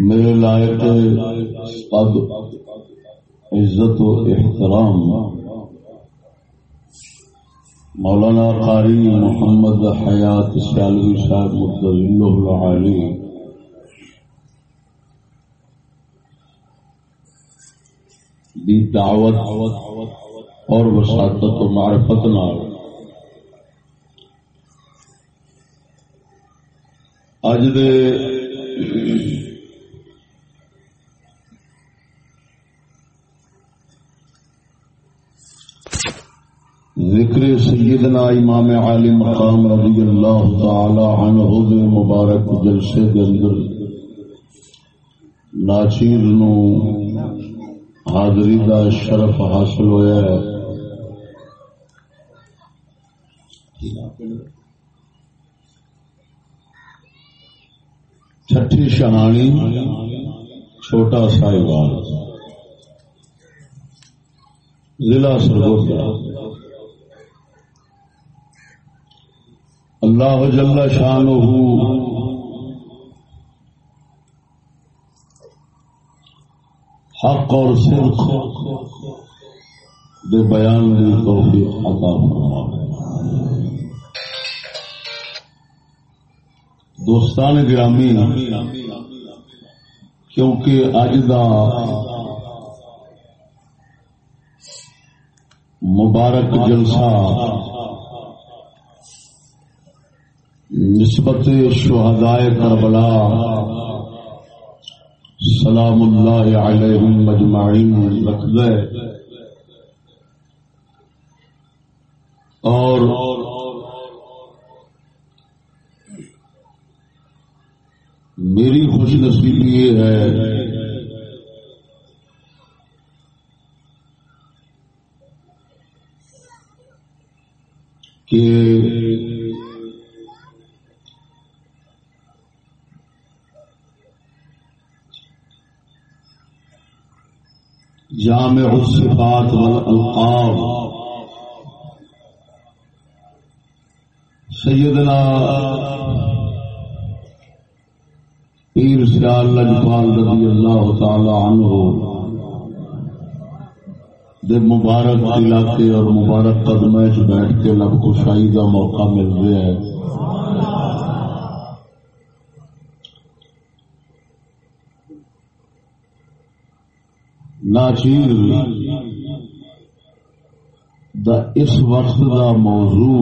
میرے لائق قد عزت و احترام۔ مولانا قاری محمد حیات سیالوی صاحب مدل العالی۔ دی دعوت اور وساطت و معرفت نال۔ اج دے ذکر سیدنا امام عالی مقام رضی اللہ تعالی عنہ دے مبارک جلسے دے اندر ناچیر نو حاضری دا شرف حاصل ہویا ہے۔ چھٹی شہانی چھوٹا سائیوال ضلع سرگودا اللہ جل شان حق اور صرف دے بیان میں توفیق عطا فرما۔ دوستان گرامی، کیونکہ اج دا مبارک جلسہ نسبت شہدائے کربلا، سلام اللہ علیہم مجمعین رکھ دے۔ اور میری خوش نصیبی یہ ہے جامع الصفات والالقاب سیدنا پیر سیال لجپال رضی اللہ تعالی عنہ دے مبارک علاقے اور مبارک قدمے بیٹھ کے لب کشائی کا موقع مل رہا ہے۔ ناچیر دا اس وقت دا موضوع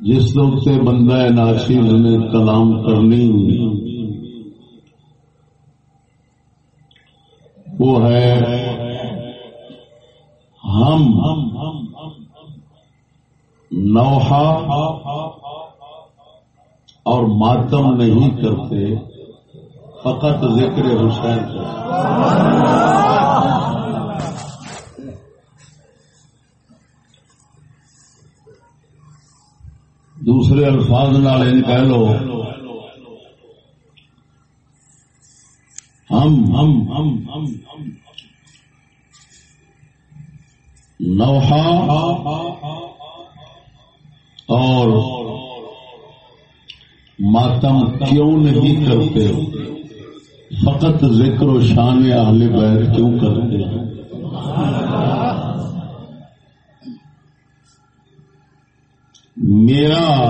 جس سے بندہ ناچیر نے کلام کرنی وہ ہے ہم نوحا اور ماتم نہیں کرتے، فقط ذکر حسین دوسرے الفاظ نال کہہ لو، ہم ہم ہم ہم ہم۔ نوحا اور ماتم کیوں نہیں کرتے؟ فقط ذکر و شان اہل بیت کیوں کرتے؟ ہیں میرا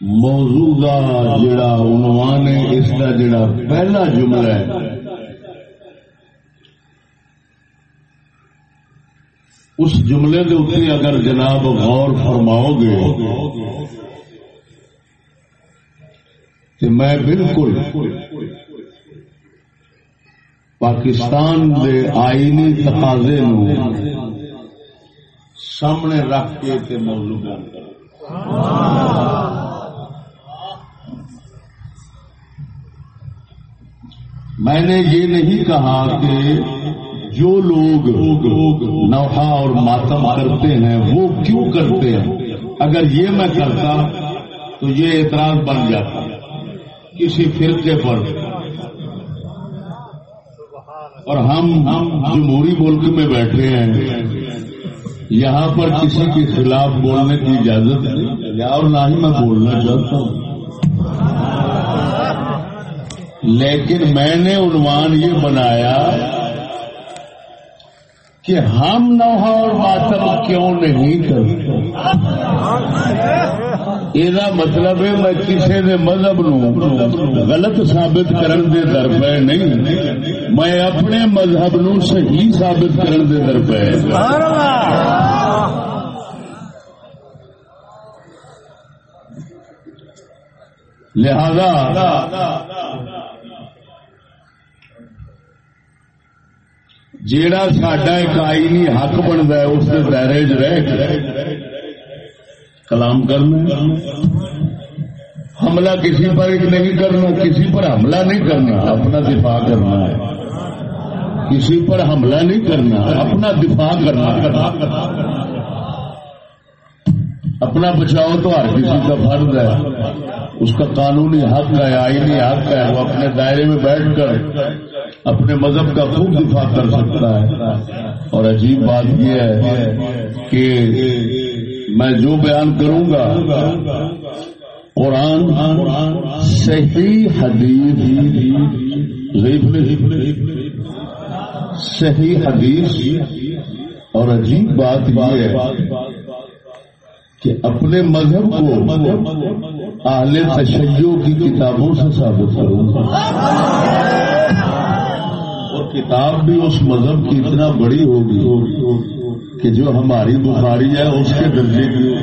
موضوع کا جڑا عنوان ہے، اس کا جڑا پہلا جملہ ہے۔ اس جملے کے اتنے اگر جناب غور فرماؤ گے تو میں بالکل پاکستان کے آئینی تقاضے سامنے رکھ کے موضوع بیان کر میں نے یہ نہیں کہا کہ جو لوگ نوحا اور ماتم کرتے ہیں، وہ کیوں کرتے ہیں؟ اگر یہ میں کرتا تو یہ اعتراض بن جاتا کسی فرقے پر۔ اور ہم ہم جمہوری ملک میں بیٹھے ہیں، یہاں پر کسی کے خلاف بولنے کی اجازت نہیں۔ اور نہ ہی میں بولنا چاہتا ہوں۔ لیکن میں نے عنوان یہ بنایا کہ ہم نوحا اور ماتم کیوں نہیں کرتے؟ یہ مطلب ہے میں کسی نے مذہب نو غلط ثابت کرن دے در پہ نہیں۔ میں اپنے مذہب نو صحیح ثابت کرن دے در پہ لہذا جیڑا ساڈا ایک آئینی حق بنتا ہے، اس کے دائرے چ رہ کلام کرنا حملہ کسی پر نہیں کرنا، کسی پر حملہ نہیں کرنا، اپنا دفاع کرنا ہے۔ کسی پر حملہ نہیں کرنا، اپنا دفاع کرنا اپنا بچاؤ تو ہر کسی کا فرض ہے۔ اس کا قانونی حق ہے، آئینی حق ہے، وہ اپنے دائرے میں بیٹھ کر اپنے مذہب کا خوب دفاع کر سکتا ہے۔ اور عجیب بات یہ ہے کہ میں جو بیان کروں گا، قرآن صحیح حدیث صحیح حدیث۔ اور عجیب بات یہ ہے کہ اپنے مذہب کو اہل تشیعوں کی کتابوں سے ثابت کروں۔ گا کتاب بھی اس مذہب کی اتنا بڑی ہوگی کہ جو ہماری بخاری ہے اس کے درجے کی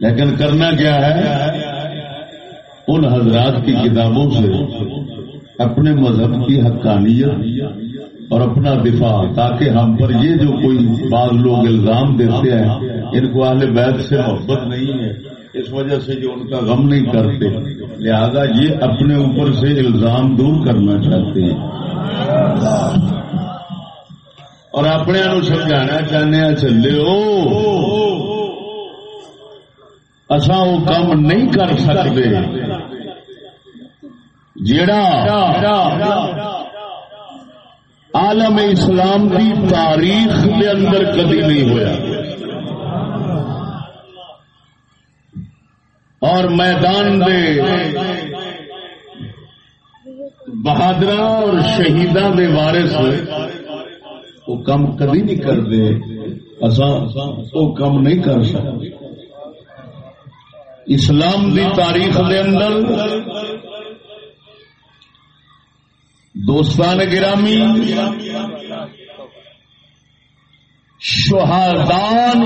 لیکن کرنا کیا ہے؟ ان حضرات کی کتابوں سے اپنے مذہب کی حقانیت اور اپنا دفاع، تاکہ ہم پر یہ جو کوئی بعض لوگ الزام دیتے ہیں، ان کو اہل بیت سے محبت نہیں ہے۔ اس وجہ سے جو ان کا غم نہیں کرتے۔ لہذا یہ اپنے اوپر سے الزام دور کرنا چاہتے ہیں۔ اور اپنے سمجھانا چاہنے چلے اصا وہ کام نہیں کر سکتے۔ جڑا عالم اسلام کی تاریخ کے اندر کدی نہیں ہوا اور میدان دے بہادر اور شہیدان دے وارث وہ کم کبھی نہیں کرتے۔ وہ کم نہیں کر سکتے۔ اسلام دی تاریخ دے اندر دوستان گرامی شہادان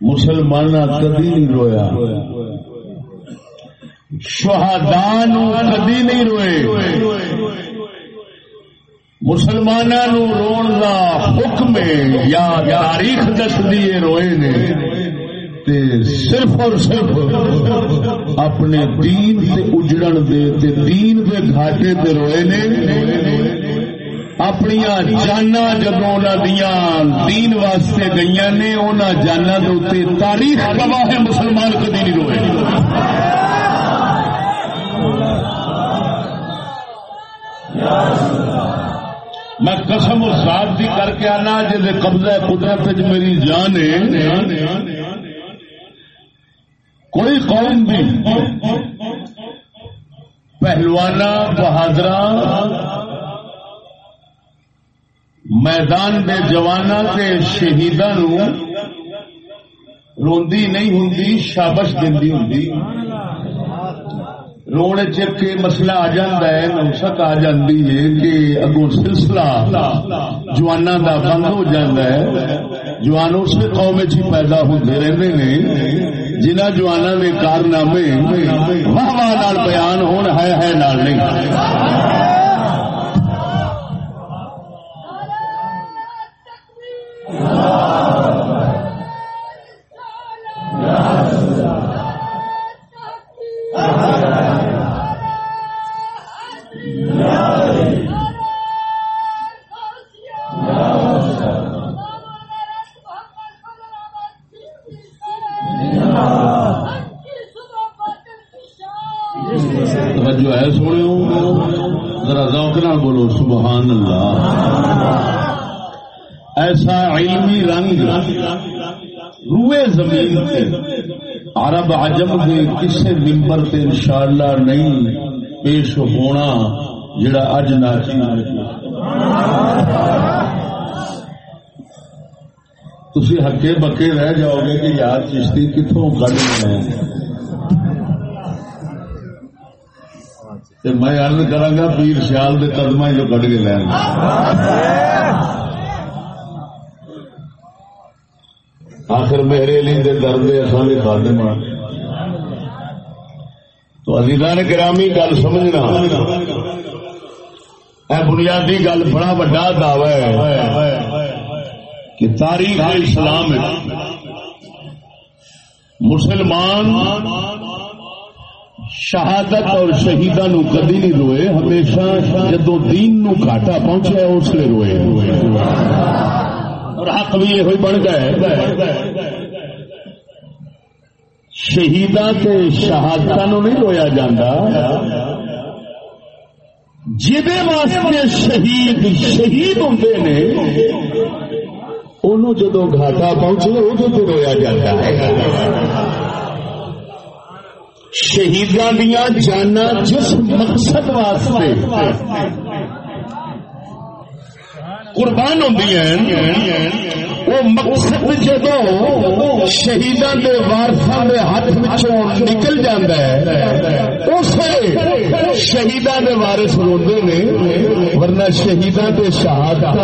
مسلمان کدی نہیں رویا۔ شہادان کدی نہیں روئے۔ مسلمانوں رو کا حکم یا تاریخ دس دیے روئے نے۔ تے صرف اور صرف اپنے دین سے اجڑن دے تے دین دے گھاٹے تے روئے نے۔ اپنی جانا جدو دیا دین واسطے گئی نے انہوں جانا دے تاریخ گواہ مسلمان کدی نہیں روئے۔ میں قسم اور ساتھ بھی کر کے آنا جی قبضہ قدرت میری جان ہے۔ کوئی قوم بھی پہلوانا بہادر میدان کے جوانا کے شہیدان روندی نہیں ہوں شابش دینی ہوں روڑ کے مسئلہ آ ہے، نوسک آ جاتی ہے کہ اگو سلسلہ جوانا کا بند ہو جاتا ہے۔ جوان اس قوم چ پیدا ہوتے رہتے ہیں جنہ جوانا کے کارنامے واہ واہ بیان ہون ہے ہے نال نہیں۔ عجم کے کسی ممبر سے انشاءاللہ نہیں پیش ہونا جڑا اج ناچی تھی۔ ہکے بکے رہ جاؤ گے کہ یار چشتی کتوں کٹ گئے میں ارد کرا پیر سیال کے قدم جو کٹ کے لین آخر میرے علی دے درد اصل بھی خادم تو عزیزان گرامی گل سمجھنا۔ اے بنیادی گل بڑا بڑا دعوی ہے کہ تاریخ اسلام مسلمان شہادت اور شہیدان کدی نہیں روئے، ہمیشہ جدو دین نو گھاٹا پہنچا اس لیے روئے۔ اور حق بھی یہ بن گئے۔ شہیدان کے شہادت نہیں رویا جاتا واسطے شہید شہید ہوں نے جدو گھاٹا پہنچے ادو تو رویا جاتا ہے۔ شہیدان دیا جانا جس مقصد واسطے۔ قربان ہوں وہ مقصد جدو شہیدان کے وارسان کے ہاتھ نکل جاتا ہے اس شہیدان کے وارس روڈے نے، ورنہ شہیدان کے شہادت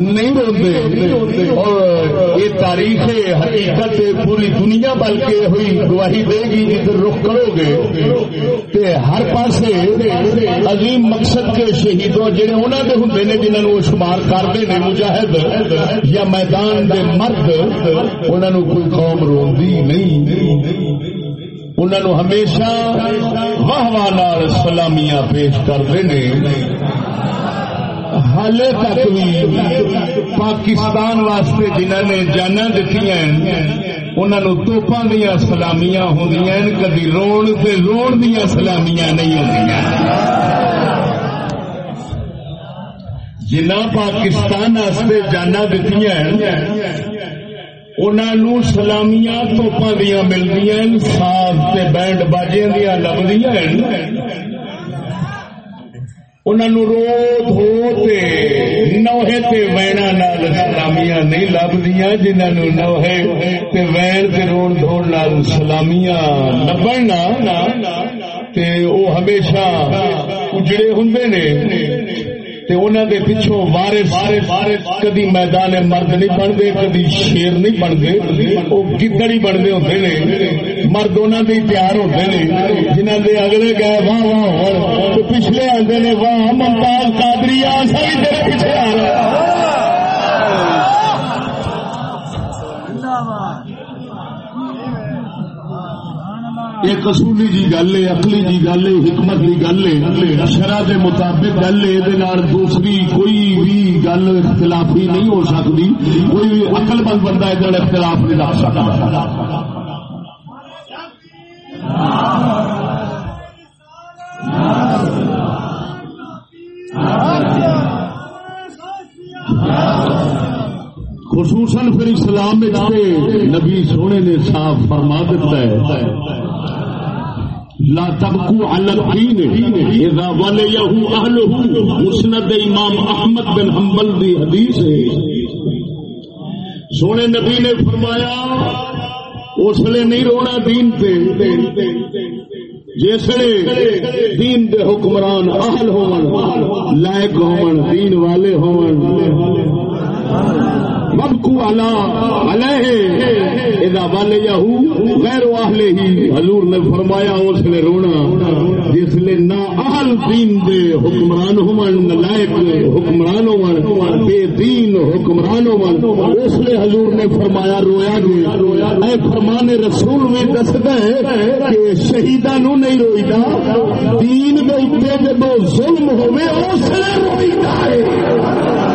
نہیں روتے اور یہ تاریخ حقیقت پوری دنیا بلکہ ہوئی گواہی دے گی جدھر رخ کرو گے۔ ہر پاسے عظیم مقصد کے شہیدوں جہے انہوں نے ہوں نے جنہوں وہ شمار کرتے ہیں مجاہد یا میدان دے مرد انہوں کوئی قوم روی نہیں۔ انہوں ہمیشہ واہ واہ سلامیاں پیش کرتے ہیں حالے تک بھی پاکستان واسطے جنہوں نے جانا دیتی انہوں توپا دیا سلامیاں ہوں کدی روڑ سے روڑ دیا سلامیاں نہیں ہوں جنہ پاکستان جانا دیتی انہوں سلامیاں توپا دیا ملتی ساز سے بینڈ باجے دیا لبدی انہوں رو دھو نوہے تے وینا نال سلامیاں نہیں لبدیاں جنہوں نوہے تے وین تے روڑ دھوڑ نال سلامیاں لبنا تے او ہمیشہ اجڑے ہوں نے دے پچھوں وارے کدی میدان مرد نہیں بنتے، کدی شیر نہیں بنتے۔ وہ گدڑ ہی بنتے ہوتے نے۔ مرد انہوں کے پیار ہوتے ہیں جنہوں کے اگلے گئے واہ واہ پچھلے آتے نے، واہ ممتاز کادری آ ساری تیرے پیچھے آ رہا یہ کسولی جی گل ہے اکلی جی گل ہے، حکمت کی گل ہے شرح کے مطابق گل ہے یہ دوسری کوئی بھی گل اختلافی نہیں ہو سکتی۔ کوئی بھی اقل مند بندہ ادھر اختلاف نہیں رکھ سکتا۔ خصوصاً پھر اسلام نبی سونے نے صاف فرما دیتا ہے۔ لا تبکو على الدین اذا ولیہو اہلہو مسند امام احمد بن حنبل دی حدیث ہے. سونے نبی نے فرمایا، اس لیے نہیں رونا دین پہ جسے دین دے حکمران اہل ہون، لائق ہون، دین والے ہون۔ ببکو غیر اہل ہی حضور نے فرمایا اس نے رونا. جس نے نہ اہل دین دے حکمران ہون لائق حکمران ہون بے دین حکمران ہون اس نے حضور نے فرمایا رویا رویا اے فرمان رسول بھی دستا ہے کہ شہیداں نو نہیں روئیدا. دین دے اوپر جب ظلم ہوے اس نے روئیدا ہے.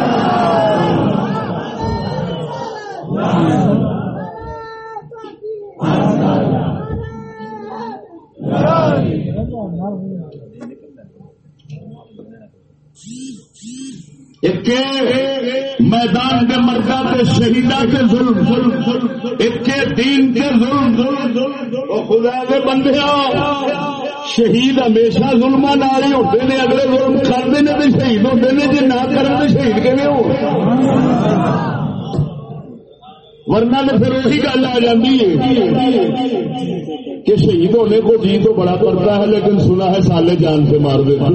میدان کے مردا کے شہیدا کے ظلم ایک دین کے ظلم خدا کے بندے شہید ہمیشہ ظلم نال ہی ہوتے ہیں اگلے ظلم کرتے ہیں تو شہید ہوتے ہیں جی نہ کریں تو شہید کے ہو؟ ورنہ تو پھر وہی گل آ جاتی ہے کہ شہید ہونے کو جی تو بڑا پڑتا ہے، لیکن سنا ہے سالے جان سے مار دیتے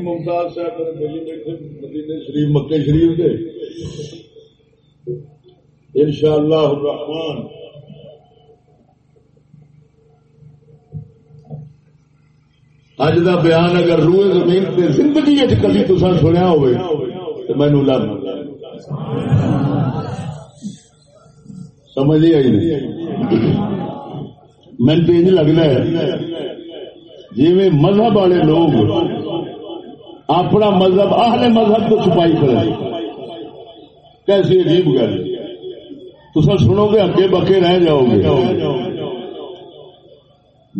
ممتاز صاحب دلی بیٹھے مدینے شریف مکے شریف کے ان شاء اللہ الرحمان اج کا بیان اگر روئے زمین پہ زندگی اچ کبھی تو سنیا ہوئے تو مینو لگ سمجھ ہی آئی نہیں؟ من تو یہ لگنا ہے جی مذہب والے لوگ اپنا مذہب آہلے مذہب تو چھپائی کرے کیسی عجیب گل۔ تو سنو گے، اگے بکے رہ جاؤ گے۔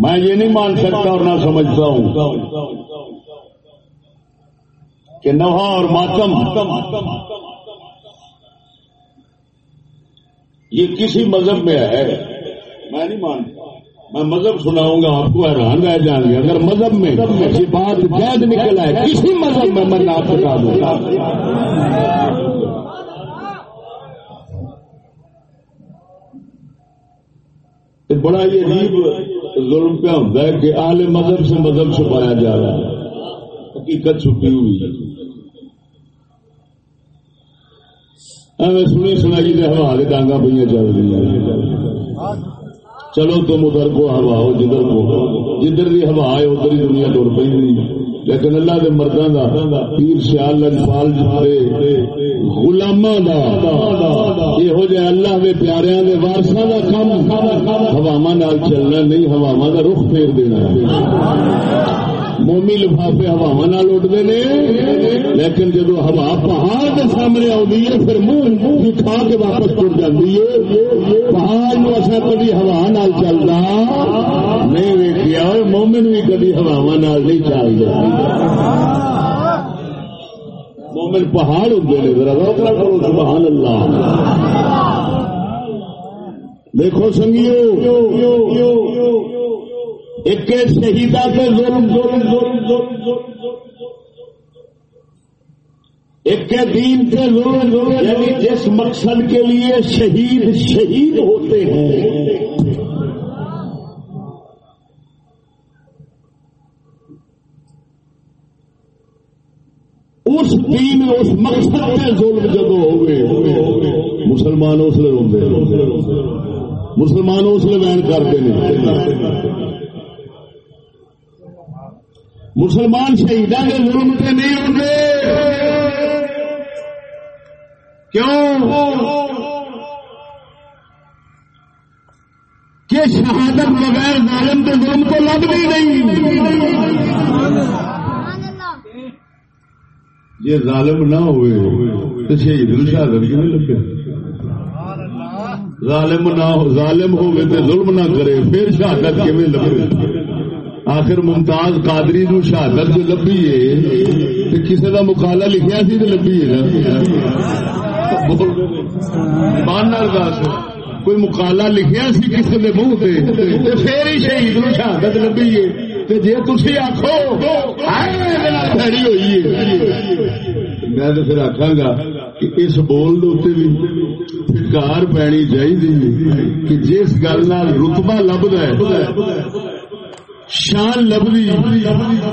میں یہ نہیں مان سکتا اور نہ سمجھتا ہوں کہ نوحا اور ماتم یہ کسی مذہب میں ہے۔ میں نہیں مانتا میں مذہب سناؤں گا، آپ کو حیران رہ جائیں گے۔ اگر مذہب میں یہ بات جائز نکل آئے، کسی مذہب میں میں نات بتا دوں۔ گا بڑا یہ عجیب ظلم پہ ہوتا ہے کہ اہل مذہب سے مذہب چھپایا جا رہا ہے۔ حقیقت چھپی ہوئی ایویں سنی سنائی دے ہوا ٹانگا پہ چل رہی ہیں۔ چلو تم ادھر کو ہوا ہو، جدھر کو جدھر بھی ہوا ہے، ادھر ہی دنیا ٹور پہ لیکن اللہ کے مردوں کا پیر سیال لجپال جھارے غلامہ دا۔ یہ اللہ کے پیاریا کے کام ہوا چلنا نہیں ہوا کا رخ پھیر دینا۔ مومی لفافے ہوا اڈتے نے، لیکن جب ہوا پہاڑ کے سامنے آئی ہے، پھر منہ کھا کے واپس ٹر جاتی ہے۔ پہاڑ نو اصا کبھی ہوا نال چلتا نہیں ویکیا مومن بھی کبھی ہوا نال نہیں چل جاتی مومن پہاڑ ہوتے ہیں ذرا کرو، سبحان اللہ۔ دیکھو سنگیو ایک شہیدا کے ظلم ظلم ظلم ظلم ایک دین کے ظلم ظلم یعنی جس مقصد کے لیے شہید شہید ہوتے ہیں۔ اس دین، اس مقصد کے ظلم جب ہوئے مسلمان اس لیے روتے مسلمان اس لیے بین کرتے ہیں۔ مسلمان شہیدان کے ظلم سے نہیں ہوتے کیوں؟ کہ شہادت بغیر ظالم کے ظلم کو لگ بھی نہیں۔ یہ ظالم نہ ہوئے تو شہید شہادت کیوں لگے ظالم نہ ظالم ہوئے تو ظلم نہ کرے پھر شہادت کیون لگے آخر ممتاز قادری نو شہادت جو لبھی ہے تو کسی کا مکالا لکھیا سی تو لبھی ہے کوئی مکالا لکھیا سی کسی کے منہ سے پھر ہی شہید نو شہادت لبھی ہے۔ جی تھی آخو ہوئی ہے۔ میں تو پھر آخا گا کہ اس بول بھی فکار پینی چاہیے کہ جس گل رتبہ لبد ہے شان لبھی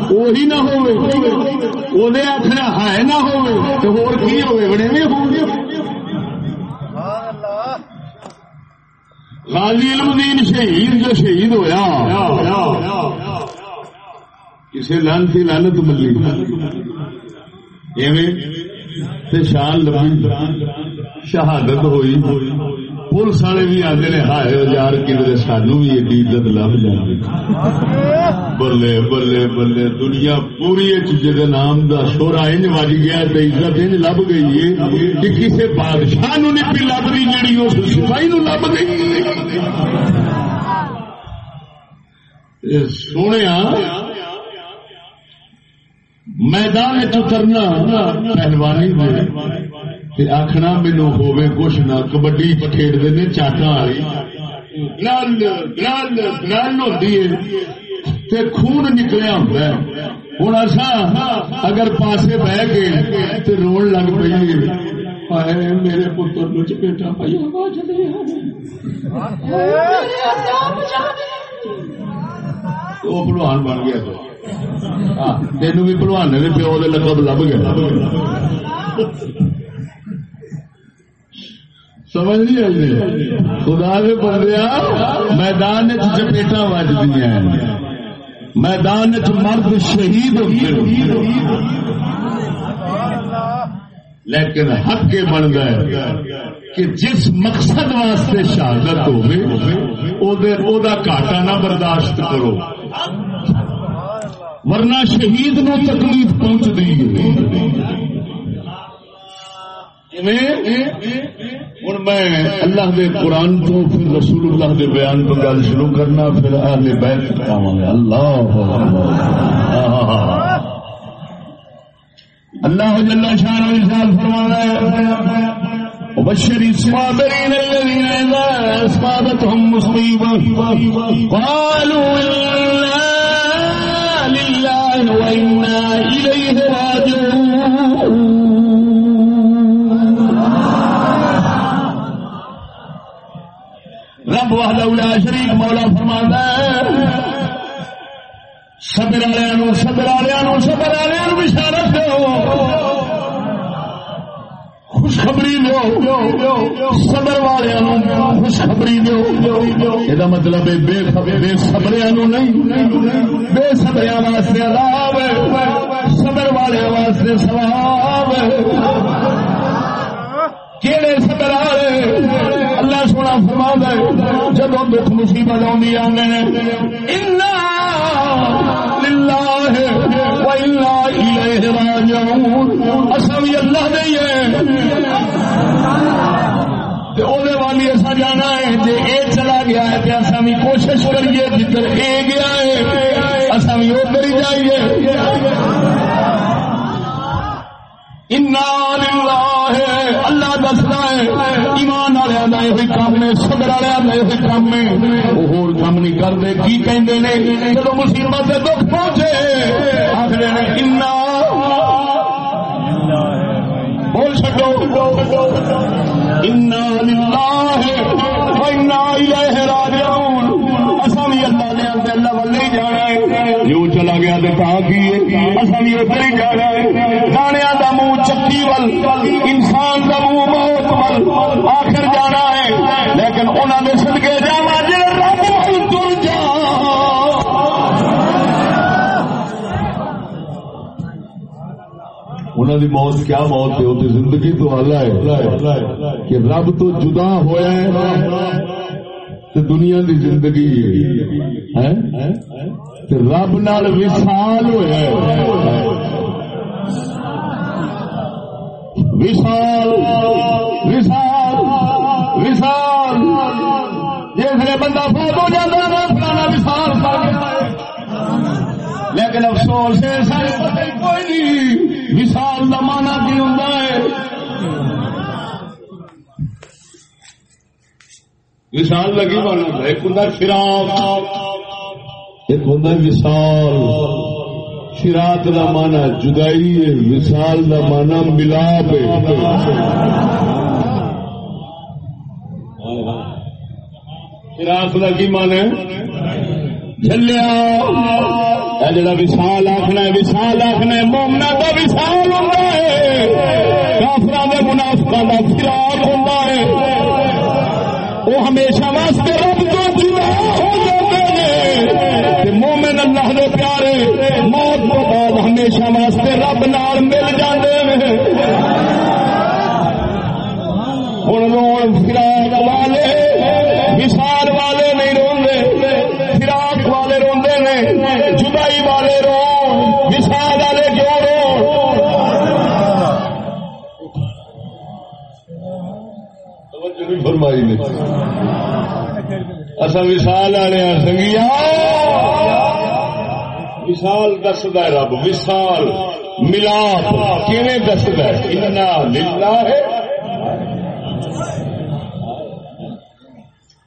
وہی نہ ہوئے آخر ہے نہ ہوئے بڑے ہو غازی الدین شہید جو شہید ہویا کسی لانتی لانت ملی شان لبھی شہادت ہوئی۔ پولیس والے بھی آتے نے ہائے یار کدھر سانو بھی ایڈی عزت لب جائے بلے بلے بلے دنیا پوری چیز نام کا شورا انج بج گیا عزت انج لب گئی ہے کہ کسی بادشاہ نو نہیں پی لب رہی جیڑی اس سپاہی نو لب گئی سونے میدان چترنا پہلوانی آخنا مینو ہوے کچھ نہ، کبڈی کھیڈتے نے چاٹا والی خون نکلیا ہوں ہوں اصا اگر پاسے بہ گئے تو رو لگ پی میرے پتر نو چپیٹا پائی وہ پلوان بن گیا تین بھی پلوان نے پیو لقب لب گیا۔ سمجھ نہیں آئی جی؟ خدا سے بندیا میدان چپیٹا وجدی میدان چ مرد شہید لیکن حق یہ بنتا ہے کہ جس مقصد واسطے شہادت ہو گاٹا نہ برداشت کرو۔ ورنہ شہید نو تکلیف پہنچ دی ہوں۔ میں اللہ دے قرآن تو پھر رسول اللہ دے بیان تو گل شروع کرنا، پھر اہل بیت کہاں گے اللہ اللہ جل شان و ارشاد فرمانا ہے، وبشر الصابرين الذين إذا أصابتهم مصيبة قالوا إنا لله وإنا إليه راجعون رب وحدہ لا شریک مولا فرماندا ہے۔ صبر والوں صبر والوں صبر والوں بشارت دو خوشخبری دو صبر والوں خوشخبری دو یہ مطلب بے بے صبریا نہیں۔ بے صبریا واسطے عذاب صبر والے واسطے سواب کہڑے صبر والے سونا فرما دے جب دکھ مصیبت آدی آنے اصل بھی اللہ نہیں ہے والی ایسا جانا ہے جی یہ چلا گیا ہے تو اصا بھی کوشش کریے، جدھر یہ گیا ہے اصا بھی ادھر ہی جائیے۔ اللہ دستا ہے ایمان والے یہ کام ہے سبر والے یہ کام ہے وہ کام نہیں کرتے، کی کہتے ہیں جب مصیبت دکھ پہنچے، آخر انا بول سکو انا راجعون۔ اصا بھی اللہ نے اللہ ول نہیں جانا ہے۔ جو چلا گیا تو کہاں کی اصا بھی ادھر ہی جانا ہے۔ دی موت، کیا موت ہے؟ وہ زندگی تو والا ہے کہ رب تو جدا ہوا ہے دنیا دی زندگی رب نال وسال ہوا وسال وسال وسال جس بندہ فوت ہو جاتا ہے، فلانا وسال لیکن افسوس ہے کوئی نہیں وسال کا مانا کی ہوں وشال لگی بنا ایک ہوں فراق ایک ہوں وشال فراق کا مانا جدائی ہے وشال کا مانا ملاپ فراق کا کی مان ہے؟ جلیا جڑا وشال آخنا ہے، وشال آخنا مومنا کا وشال ہوں ہے۔ کافر منافقہ کا فراق ہوں وہ ہمیشہ واسطے رب تو جدا ہو جاتے ہیں مومن اللہ دے پیارے، موت تو بعد ہمیشہ واسطے رب نال مل جاتے ہیں فرمائی نہیں اصا وسال آنے سنگیا۔ وسال دسد رب وسال ملاپ۔ کیویں دسد ہے؟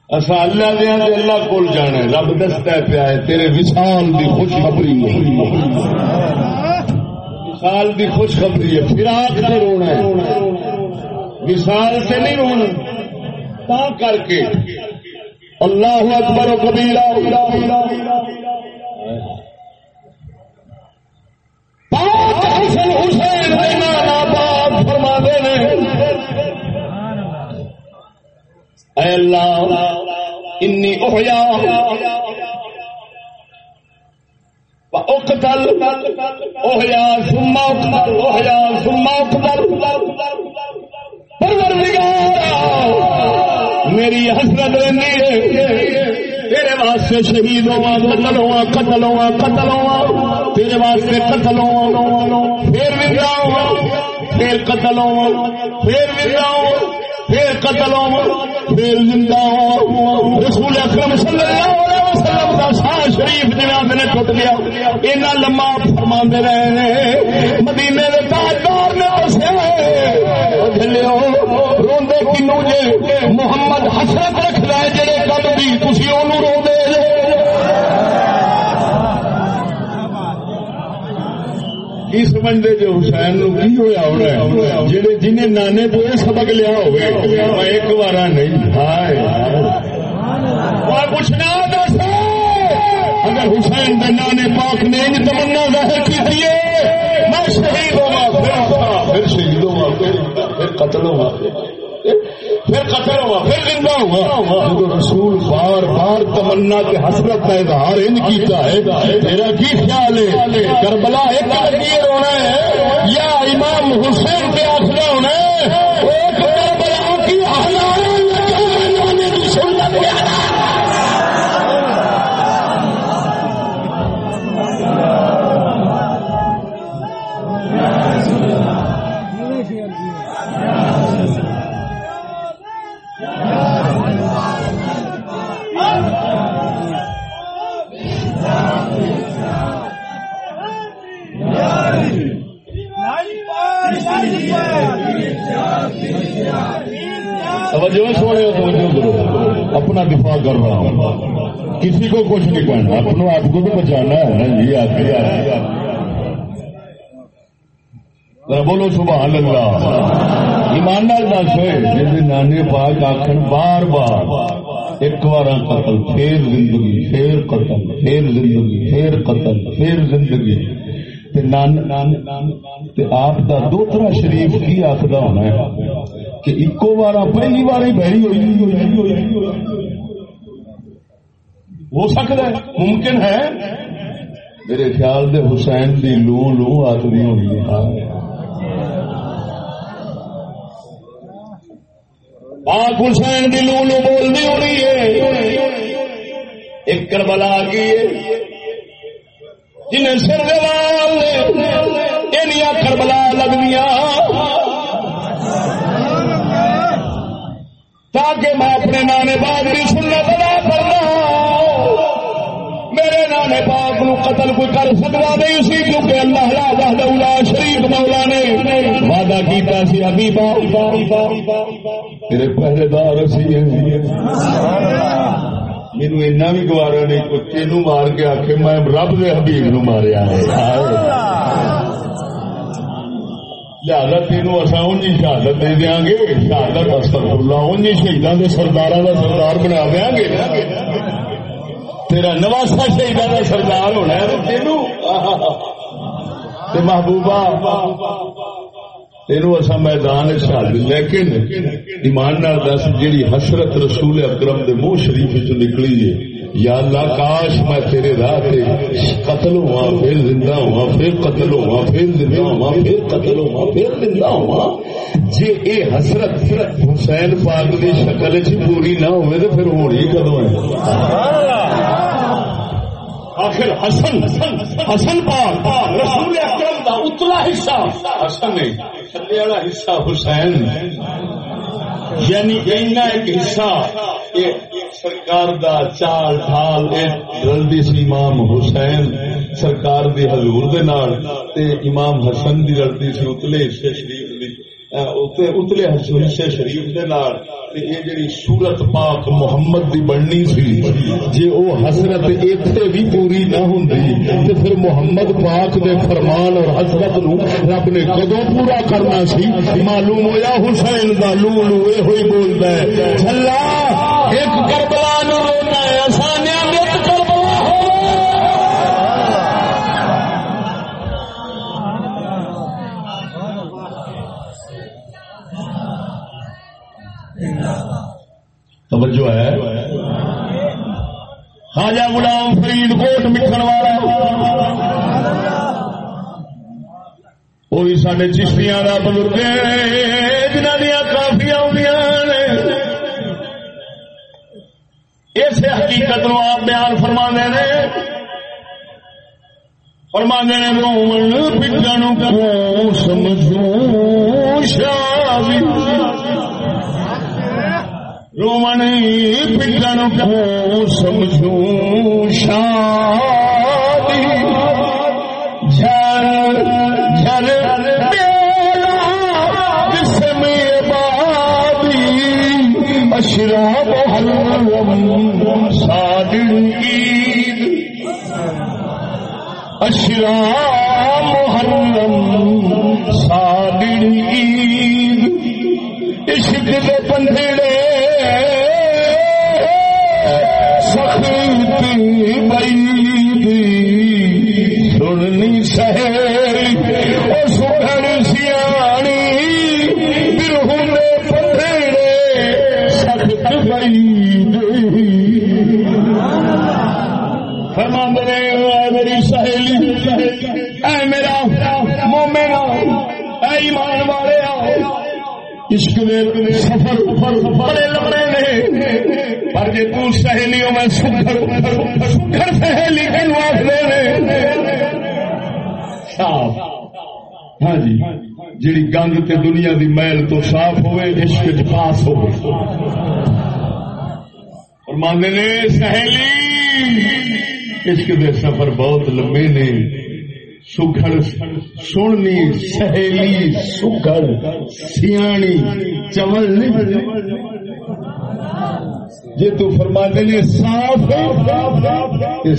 اصا اللہ دیا اللہ کول جانا رب دستا پیا ہے، تیرے وسال کی خوشخبری وسال کی خوشخبری ہے۔ فراق سے رونا ہے۔ وسال سے نہیں رونا۔ کر کے اللہ اکبر و کبیرہ۔ حسن حسین آباد فرما دے اے اللہ، انی احیا۔ اقتل۔ احیا ثم اقتل، احیا ثم اقتل۔ میری حسرت رہی ہے تیرے واسطے شہید ہوا قتل ہوا قتل ہوا قتل ہوا تیرے واسطے قتل ہوا پھر وندا ہوا، پھر قتل ہوا پھر وندا ہوا، پھر قتل ہوا پھر زندہ ہوا۔ رسول اکرم صلی اللہ علیہ وسلم کا شاہ شریف جی جناب نے ٹوٹ گیا۔ اینا لمبا فرما رہے مدینے کے تاجدار نے اسے روندے حسرت ہے جڑے رو دے کی سمجھتے جو حسین نو کی ہوا ہونا جہے جنہیں نانے تو یہ سبق لیا ہوئے ایک بار نہیں ہائے پوچھنا دس اگر حسین کے نانے پاک نے تمنا ظاہر کی میں شہید ہوا پھر شہید ہوا قتل ہوا۔ پھر قتل ہوا، پھر زندہ ہوا۔ جب رسول بار بار تمنا کے حسرت کا اظہار ان کیتا ہے۔ میرا کی خیال ہے؟ کربلا ایک رونا ہے۔ یا امام حسین کے آخر کر رہا ہوں۔ کسی کو کچھ نہیں کہنا۔ اپنا آپ کو تو بچانا ہے نا جی آپ بولو سبحان اللہ۔ ایمان دس جی نانے پاک آخر بار بار، ایک بار قتل، پھر زندگی، پھر قتل، پھر زندگی، پھر قتل، پھر زندگی۔ آپ کا دوترا شریف کی آخر ہونا ہے کہ ایکو بار پہلی بار ہی بہری ہوئی۔ ہو سکتا ہے؟ ممکن ہے؟ میرے خیال دے حسین دی لو لو آخری ہونی پاک حسین دی لو لو بولنی ہونی ہے۔ ایک کربلا کی جنہیں سر دیا کربلا لگنیا تاکہ میں اپنے نانے باغ سنت ادا کرنا میرے نانے باغ نو قتل کوئی کر سکتا نہیں سی کیونکہ اللہ لا وحدہ شریف مولا نے وعدہ کیتا سی ابھی میرے پہلے دار سی مینو اینا بھی گوارا نہیں کتے نو مار کے آخ میں رب دے حبیب نو ماریا ہے۔ لہذا تینوں اصا اونجی شہادت دے دیا گے۔ شہادت استر اللہ، اونجی شہیدان کے سردار کا سردار بنا دیا گے۔ تیرا نواسا شہیدان کا سردار ہونا ہے تینوں محبوبہ تینوں اصا میدان شہادت لیکن ایمان دس جی حسرت رسول اکرم کے منہ شریف چ نکلی ہے یا اللہ کاش میں تیرے راہ قتل ہوا پھر زندہ ہوا پھر قتل ہوا پھر زندہ ہوا پھر قتل ہوا پھر زندہ ہوا جی اے حسرت حسین پاک کی شکل چ پوری نہ ہوئے تو پھر ہونی کدو ہے آخر حسن حسن پاک، رسول اکرم دا اتلا حصہ۔ حسن ہے تھلے والا حصہ حسین۔ یعنی اینا ایک حصہ۔ سرکار دا چال ڈھال رلدی سی امام حسین، سرکار دی حضور دے نال، تے امام حسن دی رلدی سی اتلے حصے اتلے حصے شریف دے نال یہ جڑی سورت پاک محمد دی بننی سی جی او حسرت ایتھے بھی پوری نہ ہوندی، تے پھر محمد پاک دے فرمان اور حضرت نو رب نے کدوں پورا کرنا سی؟ معلوم ہویا حسین دا لو لو اے ہوئی بولدا ہے، جھلا، ایک کربلا نو توجہ ہے۔ خواجہ غلام فرید کوٹ مٹھن والا وہ بھی سارے چشتیاں کا بزرگ جنہ دیا کافی آدی اس حقیقت نو آپ بیان فرما نے۔ فرما نے رومن پگن کو سمجھوں شادی رومن پگن کو سمجھوں شان عشق دے سفر بڑے لمبے نے پر جی تہلیوں میں سکھر سکھر سہیلی صاف ہاں جی۔ جیڑی گند تے دنیا دی میل تو صاف ہوئے، عشق پاس ہو اور نے، سہیلی، عشق دے سفر بہت لمبے نے۔ سکھڑ سننی سہیلی سکھڑ سیانی چمل جی تو فرما نے صاف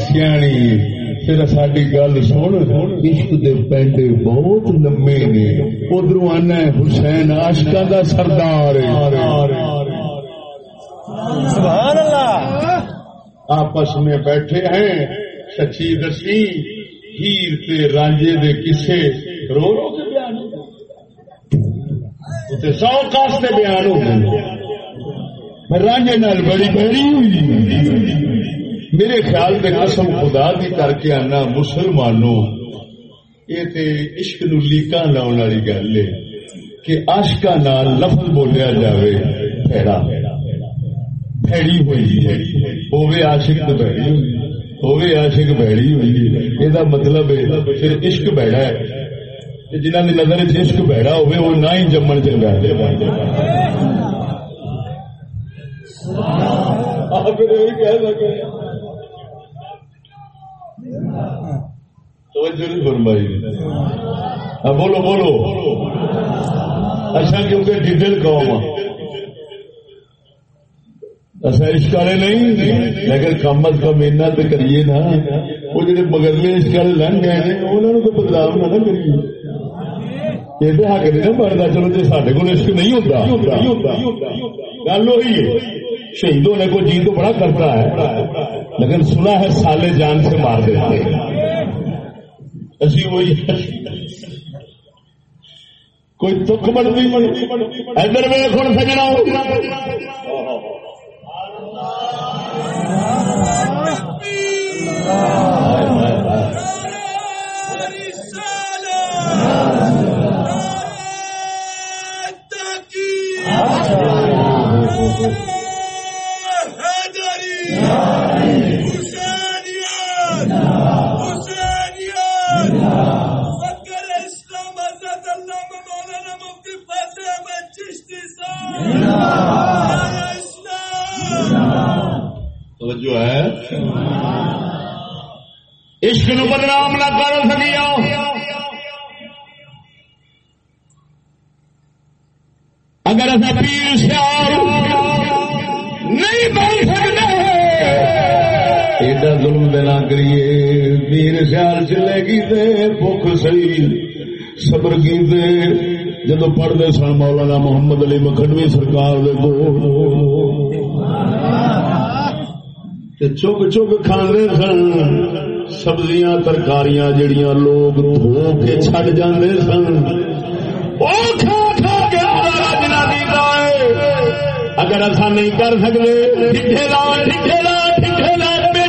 سیانی پھر ساری گل سن عشق دے پینڈے بہت لمبے نے ادھر آنا حسین آشکا کا سردار سبحان اللہ آپس میں بیٹھے ہیں سچی دسی ہیر تے رانجے دے کسے رو رو کے بیان تے سو کاس کاستے بیان ہو گئے رانجے نال بڑی بڑی ہوئی۔ میرے خیال میں قسم خدا دی کر کے آنا مسلمانوں، یہ تے عشق نو لیکاں لاؤن والی گل ہے کہ عاشقاں نال لفظ بولیا جاوے، پھیڑا۔ پھیڑی ہوئی ہے۔ ہوے عاشق تو بھڑی ہوئی۔ ہوے عاشق بھڑی ہوئی یہ مطلب پھر عشق بھڑا ہے جنہ کی نظر عشق بھڑا ہوے وہ نہ ہی جمن چ بیٹھے بولو بولو اچھا کیونکہ ڈیٹیل قوم اصا عشق نہیں، لیکن کم از کم اینا تو کریے نا۔ وہ جڑے مگرلے عشق لنگ گئے ہیں، انہوں کو بدلاؤ نہ کریے۔ یہ حق نہیں نا بنتا، چلو جی سارے کو عشق نہیں ہوتا۔ گل وہی ہے شہید ہونے کو جی تو بڑا کرتا ہے، لیکن سنا ہے سالے جان سے مار دیتے اسی وہی۔ کوئی دکھ بڑھتی ادھر میں کون سجنا۔ جو ہے۔ عشق نو بدنام نہ کر سکیا اگر ایسا پیر سیال نہیں بن سکتے ایڈا ظلم دینا کریے۔ پیر سیال چلے گی تے بھوک سی صبر کی تے جدو پڑھتے سن مولانا محمد علی مکھنوی سرکار دے کو چک چک کھانے سن۔ سبزیاں ترکاریاں جڑیاں لوگ دھو کے چڈ جاندے سن اگر ایسا نہیں کر سکتے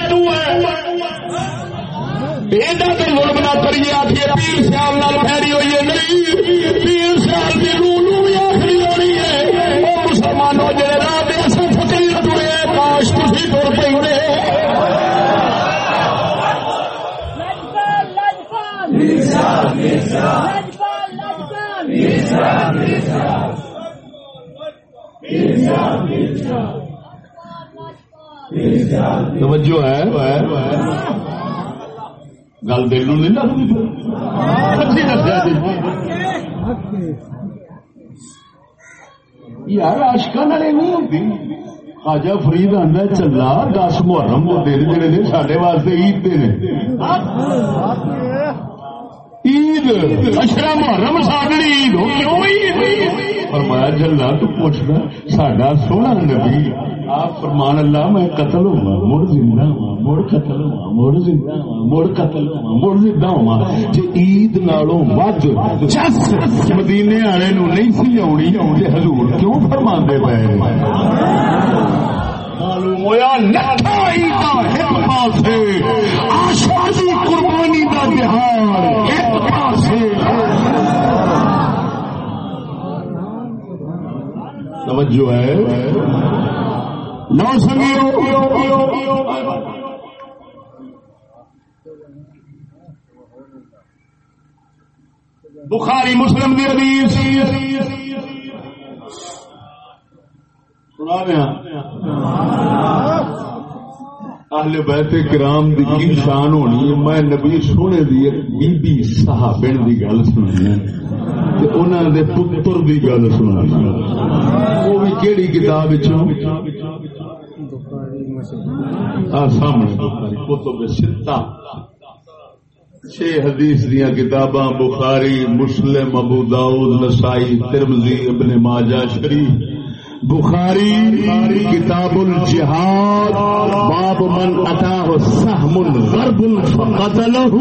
تو لوگ نہ کریے آخر پیر سیال نال پھیری ہوئی ہے نہیں پیر سیال کی روح توجہ ہے؟ گل دل نہیں یار آشکا والے نہیں ہوتی خاجا فرید آدھا چلا دس محرم وہ دن جڑے نے سارے واسطے عید دے نے۔ اچھا عید اشرا محرم ساگڑی عید ہو کیوں عید فرمایا جلا تو پوچھنا ساڈا سونا نبی، آپ فرمان اللہ، میں قتل ہوا مڑ زندہ ہوا مڑ قتل ہوا مڑ زندہ ہوا مڑ قتل ہوا مڑ زندہ ہوا جی عید نالوں ود جس مدینے والے نہیں سی آنی تے حضور کیوں فرما دے پے؟ معلوم ہوا ایک پاسے آشادی قربانی دا تہوار ایک پاسے توجہ ہے۔ نو سنگیو بخاری مسلم دی حدیث۔ سنا رہے اہل بیت کرام دی کی شان ہونی ہے؟ میں نبی سونے دی ایک بی بی صحابن دی گل سننی ہے تے انہاں دے پتر دی گل سنانی ہے۔ وہ بھی کیڑی کتاب وچوں آ، سامنے کتب ستہ چھ حدیث دیا کتاباں، بخاری، مسلم، ابو داؤد، نسائی ترمزی ابن ماجہ، شریف۔ بخاری کتاب الجہاد، باب من اتاه سهم ضرب فقتله.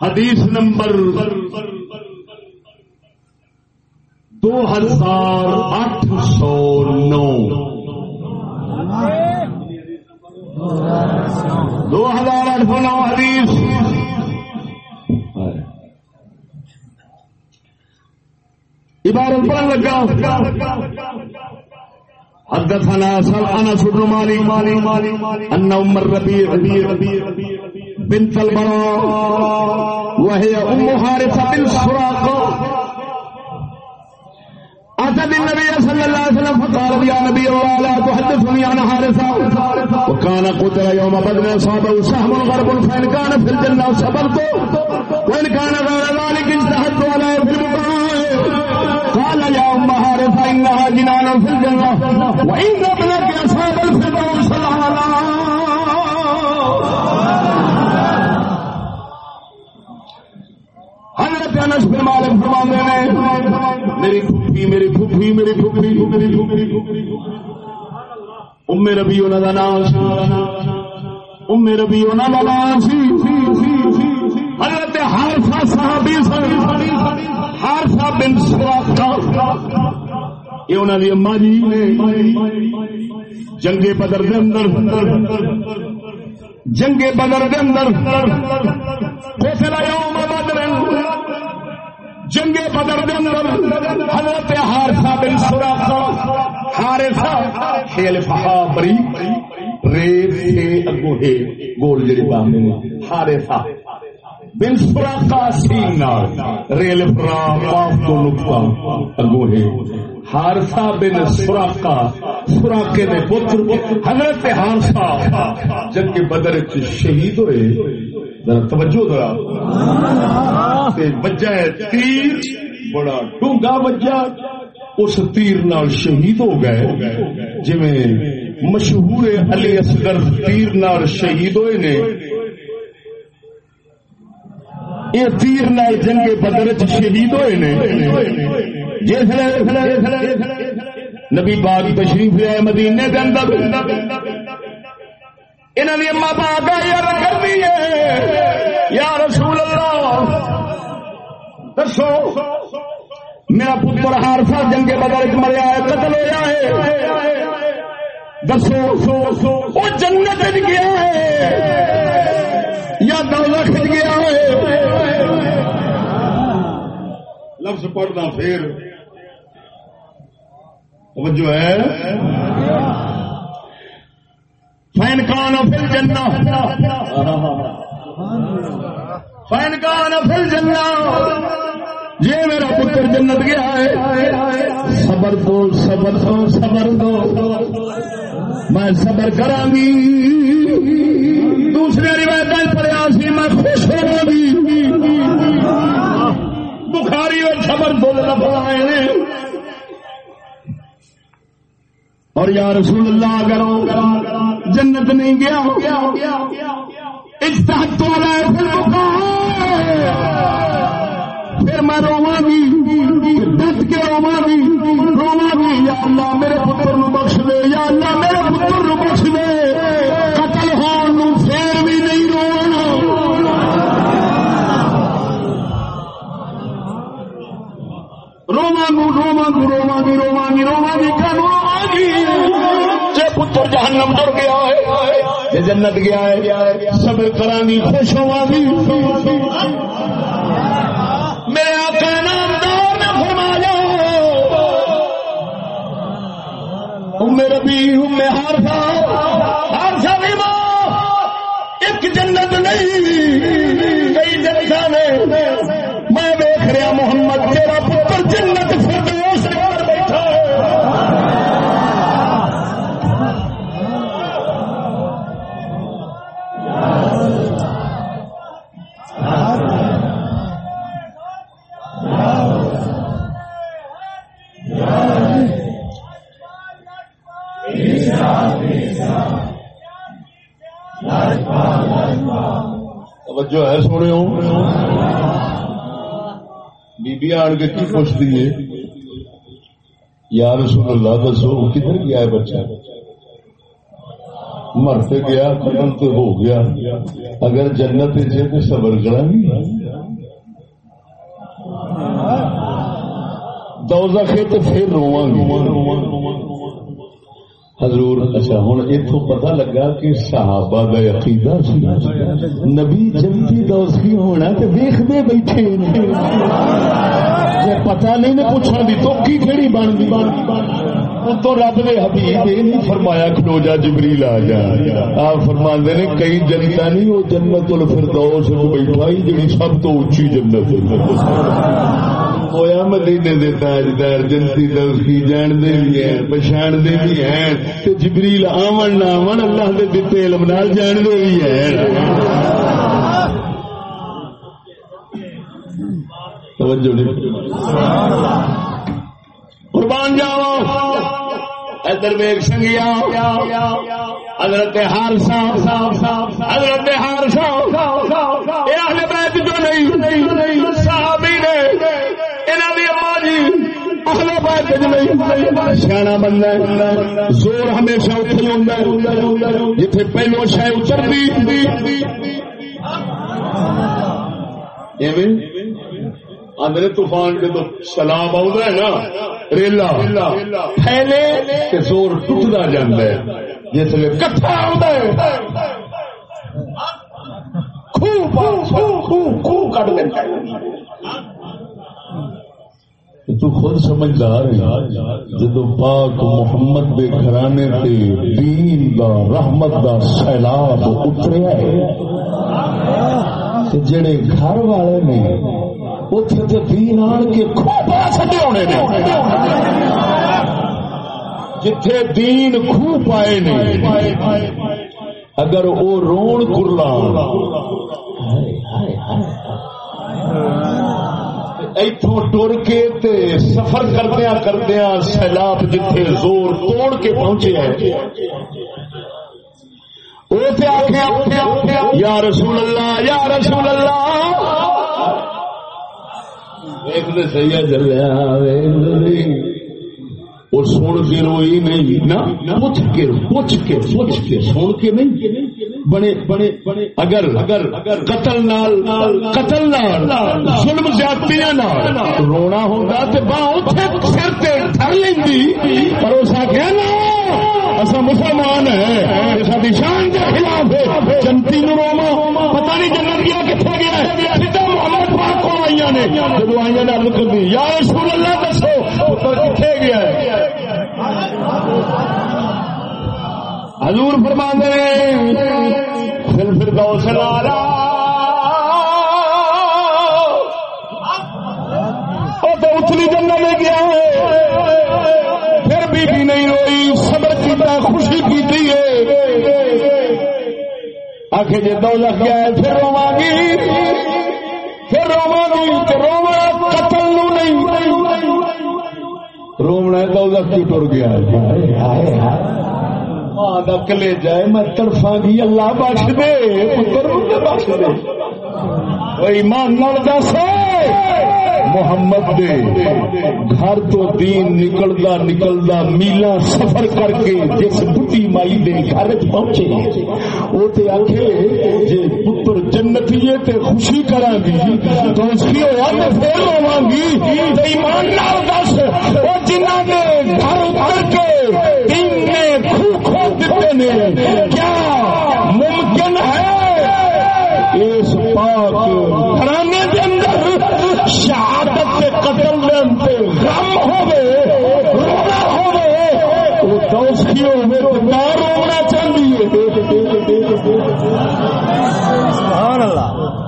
حدیث نمبر دو ہزار آٹھ سو نو. دو ہزار آٹھ سو نو حدیث. عبارت پڑھن لگا حدثنا سل أنس بن مالك أن أم الربيع بنت البراء وهي أم حارثة بن سراقه أتت النبي صلى الله عليه وسلم فقال يا نبي الله لا تحدثني عن حارثة. وكان قتل يوم بدر أصابه سهم غرب فإن كان في الجنة صبرت. وإن كان غير ذلك اجتهدت على في قال يا ام حارثه انها جنان في الجنه وان ابنك اصاب الفردوس الاعلى حضرت انس بن مالک فرماندے نے، میری پھپھی میری پھپھی میری پھپھی میری پھپھی ام ربی انہاں دا نام سی۔ ام ربی انہاں دا نام سی۔ حضرت حارثہ صحابی سی حارثہ بن سراقہ یہ انہاں دی اما جی نے جنگ بدر دے اندر جنگ بدر دے اندر قتل یوم بدر۔ جنگ بدر دے اندر حضرت حارثہ بن سراقہ حارثہ کھیل فہا بری ریت سے اگو ہے گول جڑی باندھے نے حارثہ بن سراقہ سین ریل فرا پاپ تو نقطہ اگو ہے۔ حارثہ بن سراقہ سراقے دے پتر، حضرت حارثہ جنگ بدر وچ شہید ہوئے۔ ذرا توجہ ذرا۔ بجا تیر، بڑا ڈونگا بجا اس تیر نال شہید ہو گئے۔ جی مشہور علی اصغر تیر نال شہید ہوئے نے یہ تیر نال جنگ بدر شہید ہوئے نے۔ جس نبی باغ تشریف لیا مدینے کے اندر۔ انہوں نے اما پاک یار کرنی ہے۔ یا رسول اللہ، دسو، میرا پتر ہارسا جنگ بدل مریا ہے، قتل ہوا ہے۔ دسو، وہ جنت گیا ہے۔ یا دولت گیا ہے۔ لفظ پڑھنا پھر۔ جو ہے۔ فین کان فل جنا فین کان فل جنا جی میرا پتر جنت گیا ہے۔ صبر دو صبر دو صبر دو۔ میں صبر کرا گی۔ دوسرے روایت پڑیا سی، میں خوش ہو گئی بخاری اور خبر بول رہا نے۔ اور یا رسول اللہ، اگر جنت نہیں گیا ہو گیا اجتحت تو پھر میں رواں گی ڈٹ کے روا گی رواں گی یا اللہ میرے پتر نو بخش دے، یا اللہ میرے پتر نو بخش دے۔ روما گو روما گی گی گی جے پتر جہنم ڈر گیا ہے جے جنت گیا ہے صبر کرانی خوش ہوا گی میرے آقا نامدار نے فرمایا ام ربی ام ہارسا ہارسا بھی ماں ایک جنت نہیں کئی جنتا نے میں دیکھ رہا محمد، تیرا پتر جنت توجہ ہے سونے بی آن کے کی پوچھتی ہے یا رسول اللہ دسو کدھر گیا ہے بچہ؟ مرتے گیا، قتل تو ہو گیا۔ اگر جنت ہے تو صبر کرا دوزخ ہے تو پھر رواں گے حضور اچھا ہوں اتو پتا لگا کہ صحابہ کا عقیدہ سی۔ نبی جنتی دوستی ہونا تو دیکھتے بیٹھے جی پتا نہیں نہ پوچھا دی تو کی کہڑی بن گئی تو رب نے حبیب یہ نہیں فرمایا، کھلو جا، جبریل آ جا۔ آپ فرما نے کئی جنتا نہیں، وہ جنت الفردوس بیٹھا ہی، جڑی سب تو اچھی جنت ہویا مدینے دے تاجدار جنتی دوستی جانتے بھی ہیں پچھاڑتے بھی ہیں تے جبریل آمن نہ آمن اللہ دے دتے علم نال جانتے بھی ہیں توجہ نہیں قربان جاؤ ادھر ویگ سنگیا حضرت ہار صاحب حضرت ہار صاحب یہ اہل بیت جو نہیں اہل بندہ زور ہمیشہ اتنے ہی ہوندا ہے۔ جتھے پہلو شے اترتی طوفان کے تو سلام آؤں ہے نا، ریلا پھیلے تے زور ٹوٹتا ہے۔ جس لیے کٹھا آؤں ہے۔ تو خود سمجھدار جدو پاک محمد دے گھرانے تے دین دا، رحمت دا سیلاب اتریا ہے جڑے گھر والے نے اتنے تو دین آن کے خوب سٹے ہونے نے۔ جتھے دین خوب پائے نے، اگر وہ رون کرلا۔ اتوں ٹر کے تے سفر کردیا کردیا سیلاب جتھے زور توڑ کے پہنچے ہیں۔ یا رسول اللہ، یا رسول اللہ۔ ایک تو چلیا وہ سن کے روئی نہیں نہ، پوچھ کے پوچھ کے پوچھ کے، سن کے نہیں۔ بنے بنے بنے اگر اگر قتل نال قتل نال ظلم زیادتیاں نال رونا ہوتا تو باہ سر تے ٹر لیندی پر اس آخیا نا؟ اصا مسلمان ہے ساری شان کے خلاف ہے۔ جنتی نو روما پتہ نہیں جنت گیا کتنے گیا ہے۔ سیدھا محمد پاک کو آئی نے۔ جب آئی نے دی یا رسول اللہ دسو پتر کتنے گیا ہے؟ حضور فرما دے پھر پھر دو سلالا تو اتنی جنگل میں گیا۔ ہے پھر بی بی نہیں روئی، صبر کیتا، خوشی کی آخر جی دو لگ گیا ہے، پھر روا گی پھر روا گی تو رونا قتل نو نہیں۔ رونا دو لگ کی ٹر گیا۔ ماں کلے جائے، میں تڑفا گی اللہ بخش دے، پتر بخش دے۔ کوئی مان نال دس محمد دے گھر تو دین نکلدا نکلدا میلا سفر کر کے جس بٹی مائی دے گھر پہنچے۔ وہ تے آکھے، جے پتر جنتی ہے تے خوشی کراں گی تو اس کی ہوا تے پھر ہوواں گی۔ تے ایمان نال دس، او جنہاں نے گھر بھر کے دین نے دیتے نے کیا ممکن ہے؟ اس پاک گھرانے کے اندر شہادت کے قتل دے اندر غم ہوے رونا ہوے وہ دوستی ہوے تو نہ رونا چاہیے۔ سبحان اللہ۔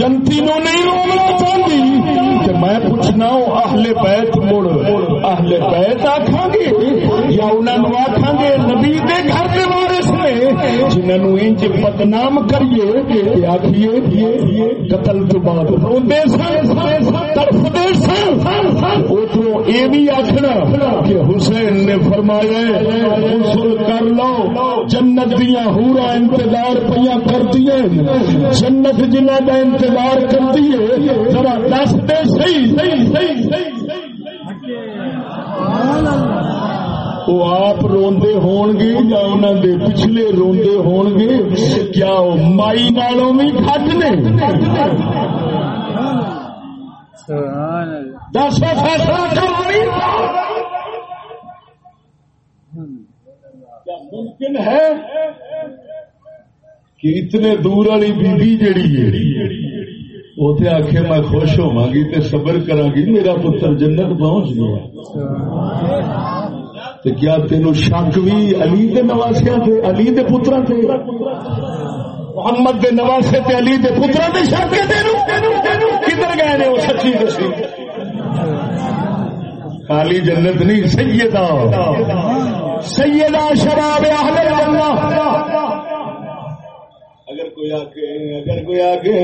جنتی نو نہیں رونا چاہتی کہ میں پوچھنا اہل بیت مڑ اہل بیت آخان گے یا انہوں آخان گے نبی دے گھر کے وارث جنہوں انج بدنام کریے آخیے قتل تو بعد۔ روندے سن تڑفدے سن۔ ادھر یہ بھی آخنا کہ حسین نے فرمایا غسل کر لو۔ جنت دیا ہورا انتظار پہ کرتی جنت جنہ کا انتظار کرتی ہے ذرا دس دے صحیح صحیح صحیح صحیح وہ آپ روندے ہون گے یا انہوں دے پچھلے روندے ہون گے کیا وہ مائی نالوں بھی گھٹ نے دس فیصلہ کروائی کیا ممکن ہے کہ اتنے دور والی بیبی جیڑی ہے وہ تے آخے میں خوش ہوا گی تے صبر کرا گی میرا پتر جنت پہنچ گیا تو کیا تینوں شک بھی علی دے نواسیا تھے علی دے پترا تھے محمد دے نواسے تے علی دے پترا تے شک ہے تینوں کدھر گئے نے وہ سچی دسی؟ خالی جنت نہیں، سیدہ۔ سیدہ شراب اہل جنہ اگر کوئی آ کے اگر کوئی آ کے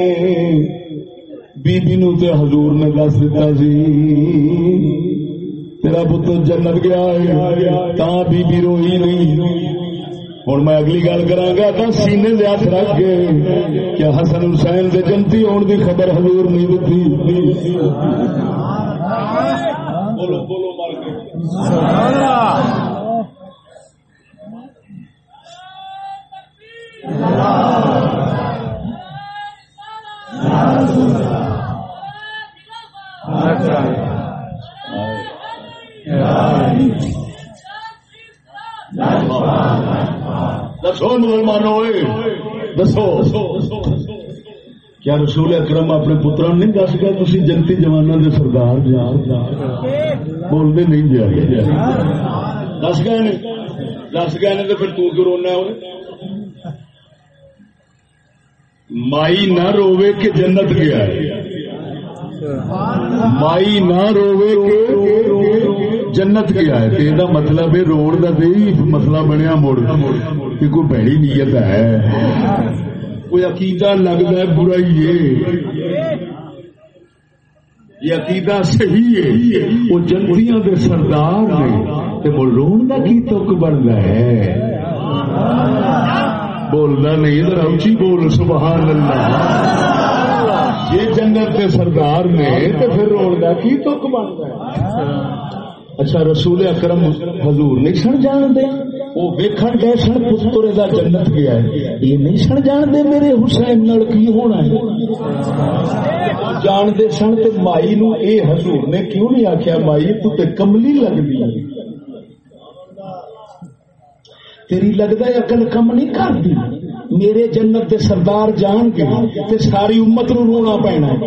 بی بی نو تے حضور نے دس دیتا سی۔ تیرا پتر جنت گیا ہے، تا بی بی روئی نہیں۔ ہوں میں اگلی گل کرا گا تو سینے دے ہاتھ رکھ کے کیا حسن حسین دے جنتی ہون دی خبر حضور نہیں دیتی بولو بولو مار کے سبحان اللہ۔ دسو مسلمانوں دسو۔ کیا رسول اکرم اپنے پترا نہیں دس گیا تھی جنتی جوانا دے سردار بولتے نہیں جا۔ دس گئے نے دس گئے نے تو پھر تو کیوں رونا ہے مائی نہ روے کہ جنت گیا ہے۔ مائی نہ روے کہ جنت گیا ہے۔ یہ مطلب ہے روڑ کا مسئلہ بنیا مڑ۔ کہ کوئی بہڑی نیت ہے؟ کوئی عقیدہ لگتا ہے برا ہی ہے۔ یہ عقیدہ صحیح ہے۔ وہ جنتیاں دے سردار نے تے مڑ رون کا کی تک بنتا ہے؟ بولنا نہیں، ذرا اونچی بول سبحان اللہ یہ جنت کے سردار نے تو پھر روڑ کا کی تک بنتا ہے؟ اچھا رسول اکرم حضور نہیں سن جان دے وہ ویکھن گئے سن پتر دا جنت گیا ہے۔ یہ نہیں سن جان دے میرے حسین نال کی ہونا ہے۔ جان دے سن تے مائی نو اے حضور نے کیوں نہیں آخیا مائی تو تے کملی لگدی ہے۔ تیری لگتا ہے اکل کم نہیں کرتی میرے جنت دے سردار جان کے تے ساری امت نو رونا پینا ہے۔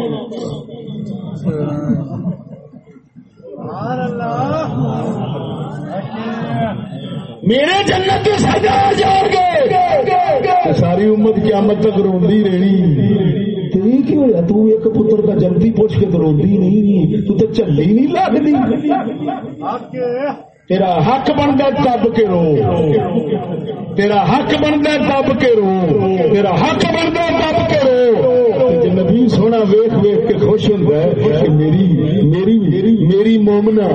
سبحان اللہ۔ میرے جنت کے سردار جان ساری امت قیامت تک روندی رہنی۔ کی ہوا تو ایک پتر کا جلدی پوچھ کے تو روندی نہیں تو تے چلی نہیں لگتی تیرا حق بنتا دب کے رو۔ تیرا حق بنتا دب کے رو۔ تیرا حق بنتا دب کے رو۔ نبی سونا ویخ ویخ کے خوش ہوتا ہے کہ میری میری میری مومنا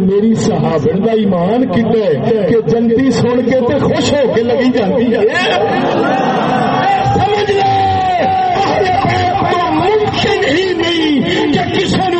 میری صحابن دا ایمان کتے کہ جنتی سن کے تے خوش ہو کے لگی جاتی ہے۔ سمجھ لے! ممکن ہی نہیں کہ کسی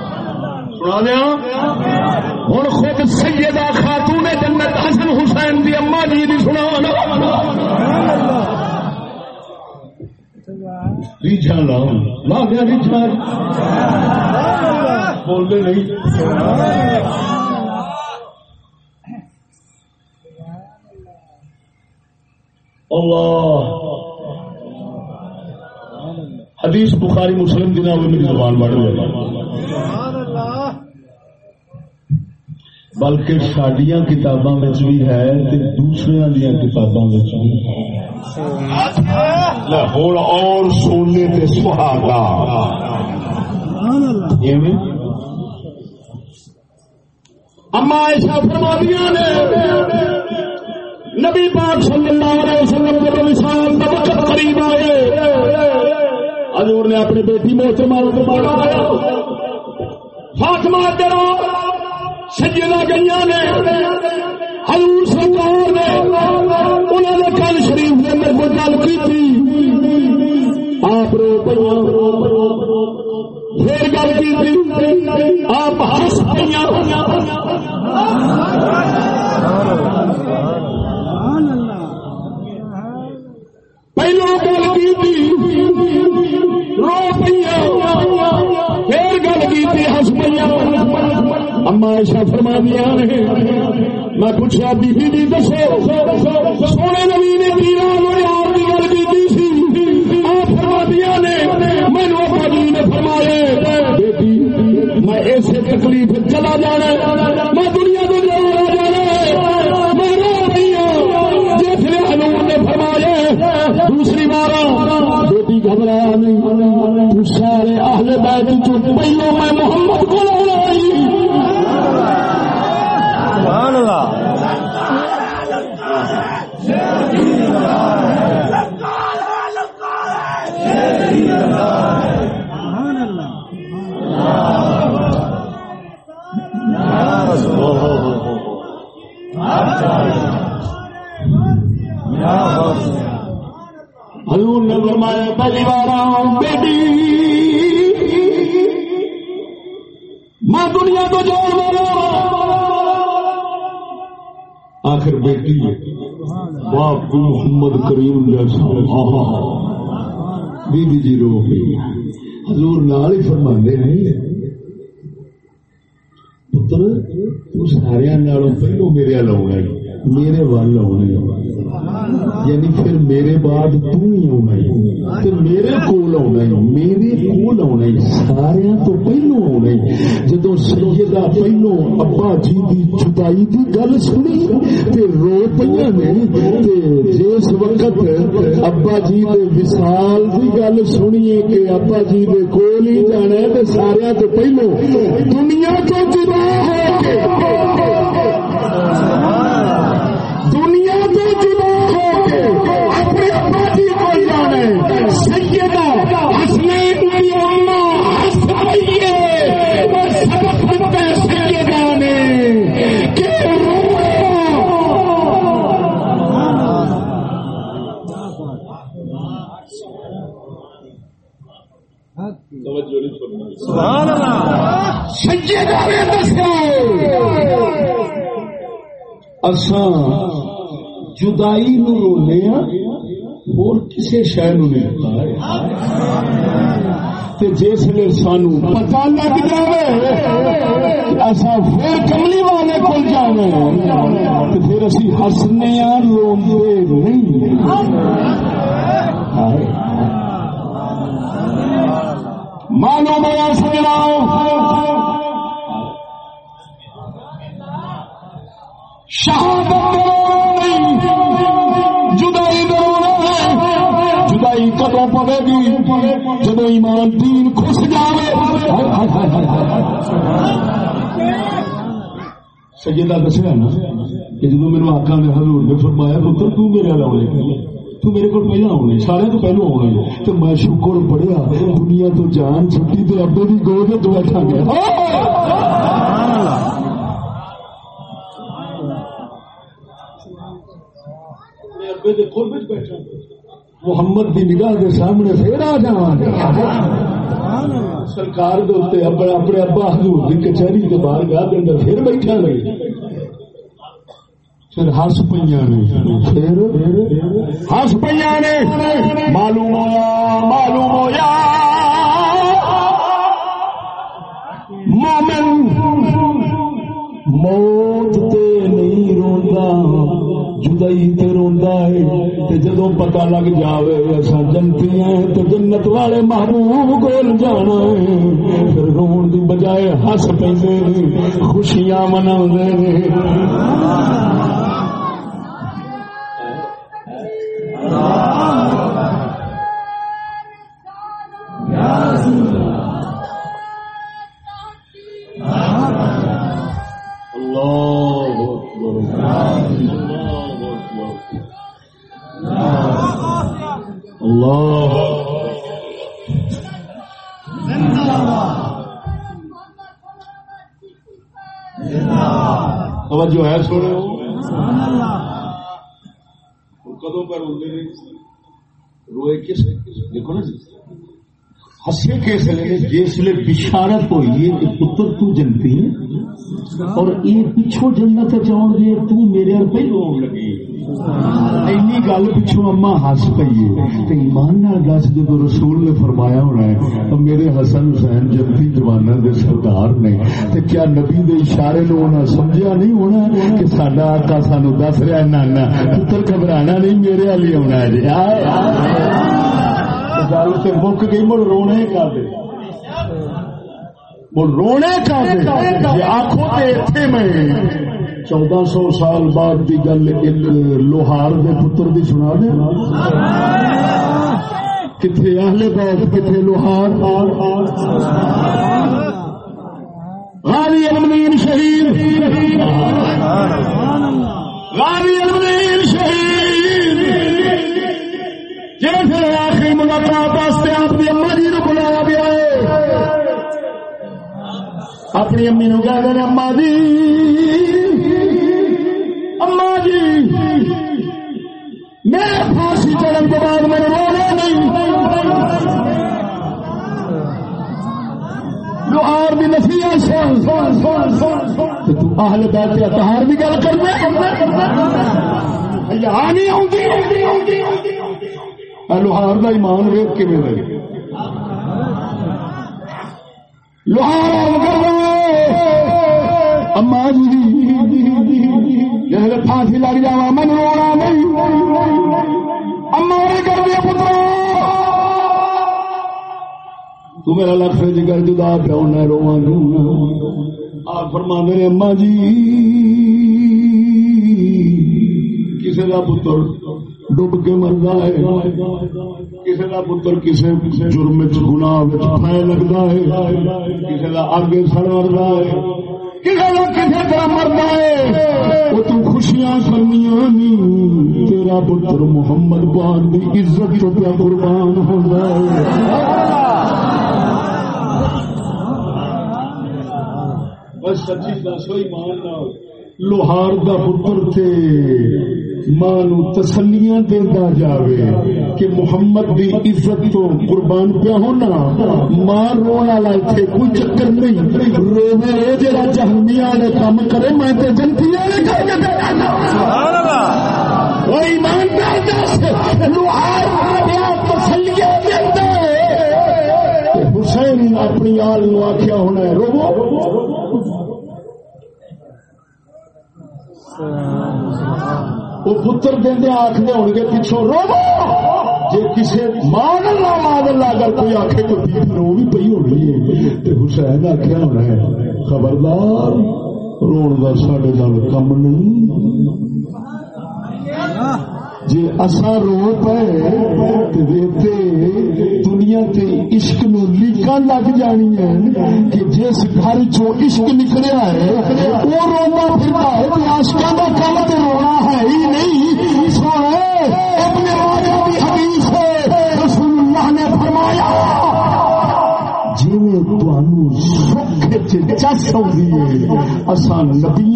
سنا دیا؟ ہوں خود سیدہ خاتون جنت حسن حسین دی اما جی دی سنا ریچھا لاؤ۔ لا گیا ریچھا بولتے نہیں۔ اللہ۔ حدیث بخاری مسلم دن میری زبان بڑھ گئی۔ بلکہ سڈیا کتاباں بھی ہے دوسرے دیا کتاباں بھی لاہور اور سونے کے سہاگا۔ اما ایسا نے نبی پاک صلی اللہ علیہ وسلم کا وقت قریب آئے حضور نے اپنی بیٹی محترمہ کو مارا فاطمہ تیرا سجدہ گئی نے، حضور سرکار نے انہوں نے کل شریف نے میرے کو گل کی تھی آپ رو پھر گل کی تھی آپ ہنس پہ پہلو گل کی تھی رو پہ پھر گل کی تھی ہس پہ اما ایسا فرما دیا میں پوچھا بی بی جی دسو، سونے نبی نے تیرا کی گل کی آپ فرما دیا نے مینو ابا جی نے فرمایا بیٹی میں ایسے تکلیف چلا جانا میں دنیا کو جانا جانا میں رو رہی ہوں جیسے حضور نے فرمایا، دوسری بار بیٹی گھبرا نہیں۔ سارے اہل بیت جو پہلو میں محمد کو آخر بیٹی ہے۔ باپ کو محمد کریم جیسا بی جی رو گئی حضور نال ہی فرماندے نہیں پتر، تو سارے پہلو میرے لاؤنا میرے وال آنے یعنی پھر میرے بعد تھی آنا میرے کول آنا میرے کول آنا سارے تو پہلو آنا جدو سیدہ پہلو ابا جی کی چھپائی کی گل سنی، تے رو پہ نے جس وقت ابا جی کے وسال کی گل سنیے کہ ابا جی کے کول ہی جانا ہے سارے تو پہلو دنیا تو جدائی نو رونے اور کسی شہر نہیں جس نے سانو پتا لگ جائے ایسا پھر کملی والے کو جانے پھر اسی ہسنے رو نہیں مانو بڑا سجنا شہادت جدائی جدائی کدو پڑے گی جب ایمان دین خوش جائے سجدہ دسیا نا کہ جب میرے آکا نے حضور نے فرمایا، پتر، تو میرے لاؤ تو میرے کو پہلا آنا سارے تو پہلو آنا تو میں شکر پڑھیا، دنیا تو جان چھٹی تو ابے کی گود بیٹھا گیا۔ کعبے دے قرب وچ بیٹھا۔ محمد دی نگاہ دے سامنے پھر آ جا سرکار دے اتنے اپنے اپنے ابا حضور دی کچہری کے باہر گاہ دے اندر پھر بیٹھا لگے پھر ہس پہ پھر ہس پہ معلوم ہوا معلوم ہوا مومن موت تے نہیں روندا۔ جدائی تے روندا ہے تے جدوں پتہ لگ جاوے اسا جنتی ہیں تے جنت والے محبوب کول جانا ہے۔ پھر رون دی بجائے ہس پیندے خوشیاں مناوندے نے۔ اللہ توجہ ہے سونے کدوں پر روتے روئے کس دیکھو نا جی۔ ہسے کس لیے جس لیے بشارت ہوئی ہے کہ پتر تو جنتی ہے اور یہ پچھو جنت چاہن دے تو میرے پہلو آن لگی اینی گل پچھو اما ہس پی ہے ایمان نال دس جب رسول نے فرمایا ہونا ہے تو میرے حسن حسین جنتی جوانا دے سردار نے تو کیا نبی دے اشارے نو انہاں سمجھا نہیں ہونا کہ ساڈا آقا سانو دس رہا ہے نانا پتر گھبرانا نہیں میرے والی آنا ہے جی گل سے مک گئی مڑ رونے کا دے مڑ رونے کا دے آخو اتنے میں چودہ سو سال بعد کی گل ایک لوہار دے پتر دی سنا دے. کتنے اہل بیت کتنے لوہار. غازی المدین شہید. غازی المدین شہید. جیسے آخری ملاقات واسطے آپ کی اما جی نو بلایا گیا ہے. اپنی امی نو کہہ دیں اما جی پھانسی چڑھن کے بعد میں نے رونا نہیں لوہار بھی نسیح سن سن سن سن تو اہل بیت اتہار بھی گل کرنا نہیں آؤں لوہار کا ایمان ویک کے لگے لوہار اما جی۔ پھانسی لگ جا من رونا۔ تو میرا لکھ جگر جدا پیو نہ رواں آپ فرما میرے اما جی کسی کا پتر ڈب کے مردا ہے کسی کا پتر کسی جرم گنا لگتا ہے کسی کا آگے سڑ مردا ہے کسی کا کسی طرح مردا ہے وہ تو خوشیاں کرنیاں نہیں تیرا پتر محمد پان کی عزت تو پیا قربان ہوتا ہے بس سچی دسو ایمان لوہار کا پتر تھے ماں تسلیاں دیتا جاوے کہ محمد دی عزت تو قربان پیا ہونا۔ ماں رون والا اتنے کوئی چکر نہیں۔ روے جا جہنیا نے کام کرے میں تے جنتی والے کر کے ایماندار لوہار تسلیاں دیتا حسین اپنی آل نو آخیا ہونا ہے وہ پتر دے آخر ہو گے، پچھو رو جی کسی مان لا مان لا اگر کوئی آخے تو رو بھی پی ہونی ہے۔ تو حسین آخیا ہونا ہے، خبردار رو کا سڈے نال کم نہیں۔ جی اصا رو پے دنیا تے عشق نو لیکا لگ جانی ہے کہ جس گھر عشق نکلیا ہے، وہ رونا پھرتا ہے آشکا کا کم تو رونا ہے ہی نہیں۔ سونا ابن ماجہ حدیث ہے رسول اللہ نے فرمایا سکھ چس آئی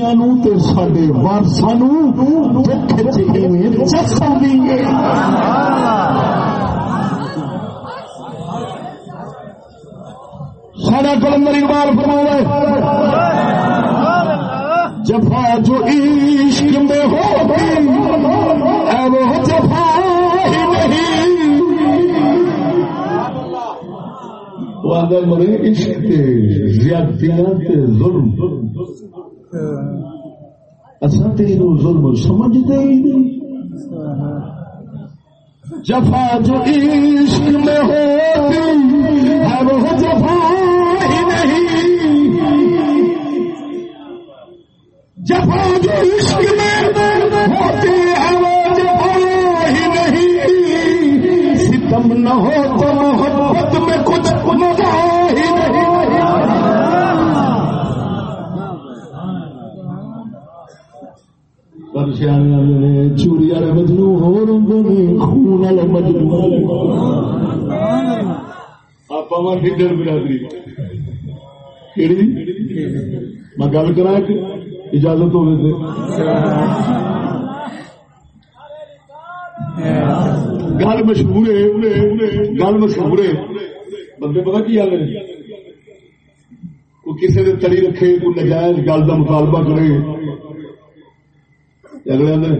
ہے نو نو چس ہے۔ سارا کلندر اقبال فرما جفا جو عشق میں ہوگی ہے وہ جفا ہی نہیں۔ وہ اگر مرے عشق کے زیادتیاں تے ظلم۔ اصلا اصا تینوں ظلم سمجھتے ہی نہیں۔ جفا جو عشق میں ہوتی ہے وہ جفا جفا جو عشق میں ہوتی ہے وہ جفا ہی نہیں، ستم نہ ہو تو محبت میں کچھ مزہ ہی نہیں۔ چوری والے مجنو ہو خون والے مجنو آپ ڈر برادری۔ میں گل کرا اجازت ہو گل مشہور ہے گل مشہور ہے۔ بندے پتا کی گل ہے؟ کوئی کسی نے تڑی رکھے، کوئی نجائز گل کا مطالبہ کرے۔ اگلے میں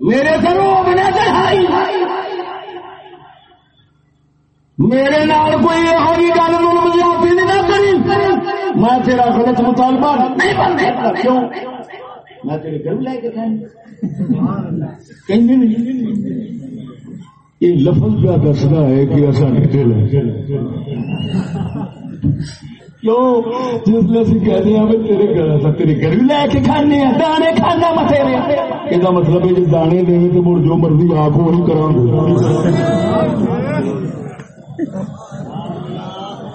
میرے چڑھائی میرے نال کوئی یہ گل مجھے نہ کری میں تیرا غلط مطالبہ نہیں کیوں؟ میں تیرے گھر لے کے کہیں یہ لفظ دسنا ہے کہ ایسا دل ہے کیوں؟ جس میں کہتے ہیں تیرے گھر تیرے گھر بھی لے کے کھانے ہیں دانے کھانا متھیرے یہ مطلب ہے جی دانے تو مڑ جو مرضی آپ وہی کرا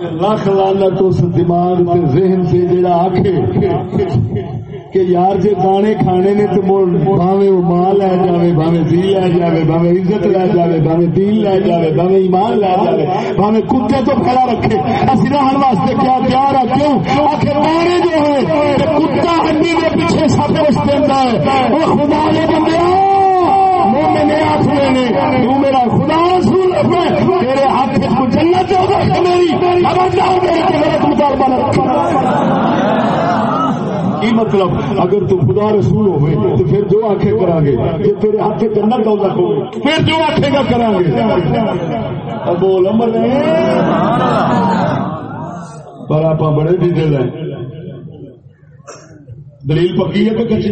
لکھ لانا اس دماغ کے ذہن سے جڑا آخے کہ یار جی دانے کھانے نے تو بھاوے وہ ماں لے جائے بھاوے دھی لے جائے بھاوے عزت لے جائے بھاوے دین لے جائے بھاوے ایمان لے جائے بھاوے کتے تو کھڑا رکھے۔ اسی رہن واسطے کیا تیار ہے کیوں؟ آخر دانے جو ہے کتا ہڈی کے پیچھے سب کچھ دینا ہے وہ خدا نے بندے! مومن آخر نے تو میرا خدا رسول تیرے ہاتھ کو جنت میری۔ خبردار میرے مطالبہ کی مطلب؟ اگر تو خدا رسول ہوئے، تو پھر جو آنکھیں کرا گے کہ تیرے ہاتھ سے جنت دولت ہوئے۔ پھر جو آنکھیں کا کرا گے۔ بول امر پر آپ بڑے بھی دل ہیں۔ دلیل پکی ہے کہ کچھ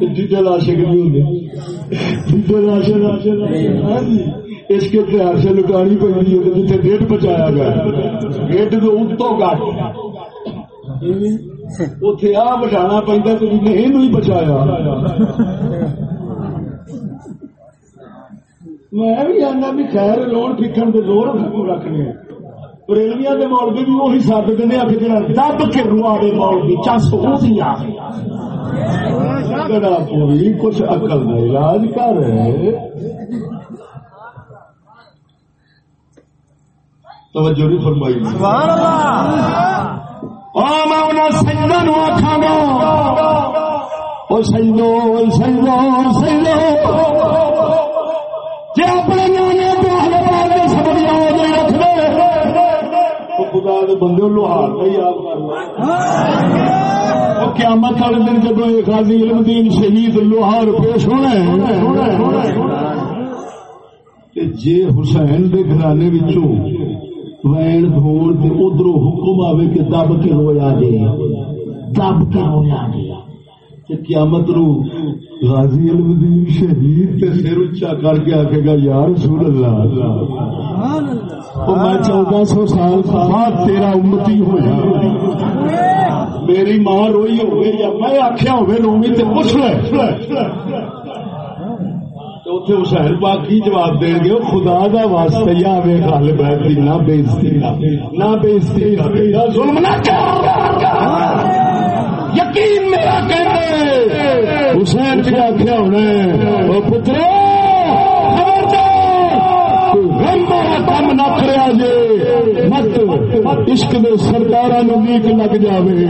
ڈیٹیل عاشق ہوتے اس کے اتہار سے لکانی پہ جتنے ڈیٹ بچایا گیا ڈیٹ تو اتوں گاٹ اتے آ بچانا پہنتا تو یہ بچایا۔ میں بھی آنا بھی خیر لوڑ پھکن کے زور رکھنے ریلویا کے مولوی بھی وہی سد دیں آ کے جڑا دب کے روا دے مولوی چس ہوتی پوری کچھ اکل کا علاج کر۔ توجہ نہیں فرمائی۔ میں سجدہ نو گا۔ وہ سجدو سجدو سجدو۔ دے بندے لوہار کا یاد کر قیامت والے دن جب قاضی علم دین شہید لوہار پیش ہونا جی حسین دے گھرانے وین دھون ادھر حکم آئے کہ دب کے ہویا دے دب کے ہویا دے قیامت رو غازی الدین شہید تے سر اچا کر کے آکے گا یا رسول اللہ. میں چودہ سو سال بعد تیرا امتی ہوا میری ماں روئی ہوئے یا میں آخیا ہوئے رومی تے پوچھ لے۔ اتنے حسین پاک کی جواب دیں گے خدا دا واسطہ یا وے دی نہ بےزتی نہ بےزتی ظلم نہ کر۔ یقین میرا کہتے حسین جی بھی آخیا ہونا وہ پترو کم نہ کرا جے۔ مت عشق دے سردار نیک لگ جاوے۔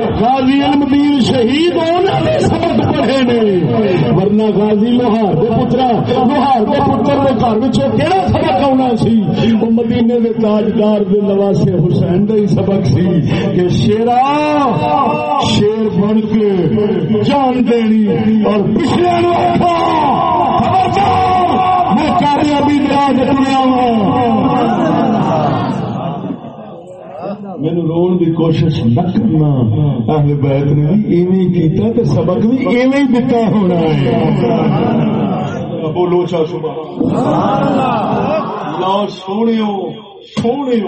غازی المدین شہید ہونے سبق پڑھے نے۔ ورنہ غازی لوہار دے پترا، لوہار دے پتر دے گھر وچ کیڑا سبق آنا سی؟ او مدینے دے تاجدار دے نواسے حسین دا ہی سبق سی کہ شیرا، شیر بن کے جان دینی اور پچھلے نو اٹھا خبردار، میں کامیابی راج دنیا مینو رو کی کوشش نہ کرنا اہل بیت نے بھی ایویں کیتا تے سبق بھی ایویں دتا ہونا ہے بولو چا لا سونے سونے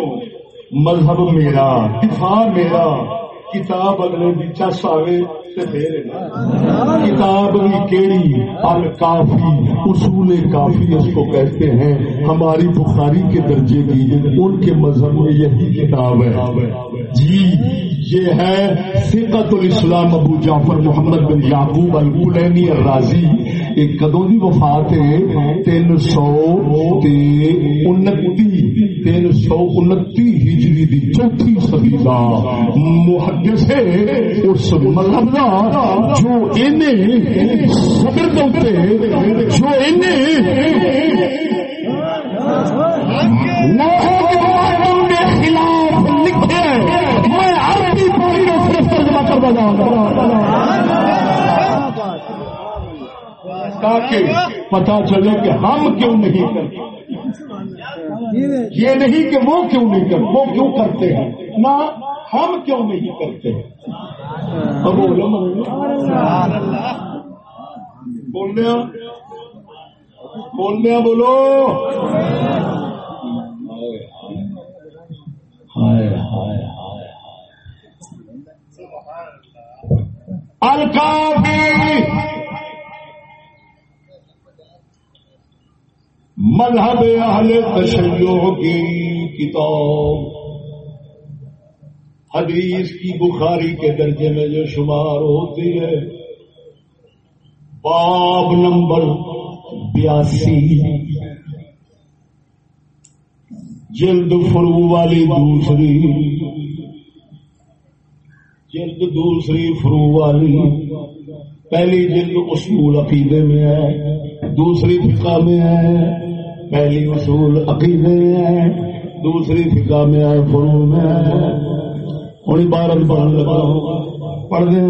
مذہب میرا دفاع میرا کتاب اگلے دی چس آئے کتاب بھی کیڑی؟ الکافی اصول کافی اس کو کہتے ہیں۔ ہماری بخاری کے درجے کی ان کے مذہب میں یہی کتاب ہے۔ جی یہ ہے سیقت الاسلام ابو جعفر محمد بن یعقوب الکلینی الرازی۔ ایک کدوں دی وفات ہے تین سو انتی۔ تین سو انتی ہجری دی چوتھی صدی کا محدث ہے اس مذہب کا جو انہیں صبر دوتے جو انہیں خلاف لکھے میں عربی پوری میں صرف ترجمہ کر بجا تاکہ پتا چلے کہ ہم کیوں نہیں کرتے۔ یہ نہیں کہ وہ کیوں نہیں کرتے؟ وہ کیوں کرتے ہیں؟ نہ ہم کیوں نہیں کرتے؟ بولنے بولنے بولو۔ ہائے ہائے ہائے الکافی مذہب اہل تشیع کی کتاب۔ حدیث کی بخاری کے درجے میں جو شمار ہوتی ہے۔ باب نمبر بیاسی۔ جلد فرو والی دوسری۔ جلد دوسری فرو والی۔ پہلی جلد اصول عقیدے میں ہے۔ دوسری فقہ میں ہے۔ پہلی اصول عقیدے میں ہے دوسری فقہ میں ہے فرو میں ہے۔ ہوں عبارت پڑھنے لگا پڑھ دیں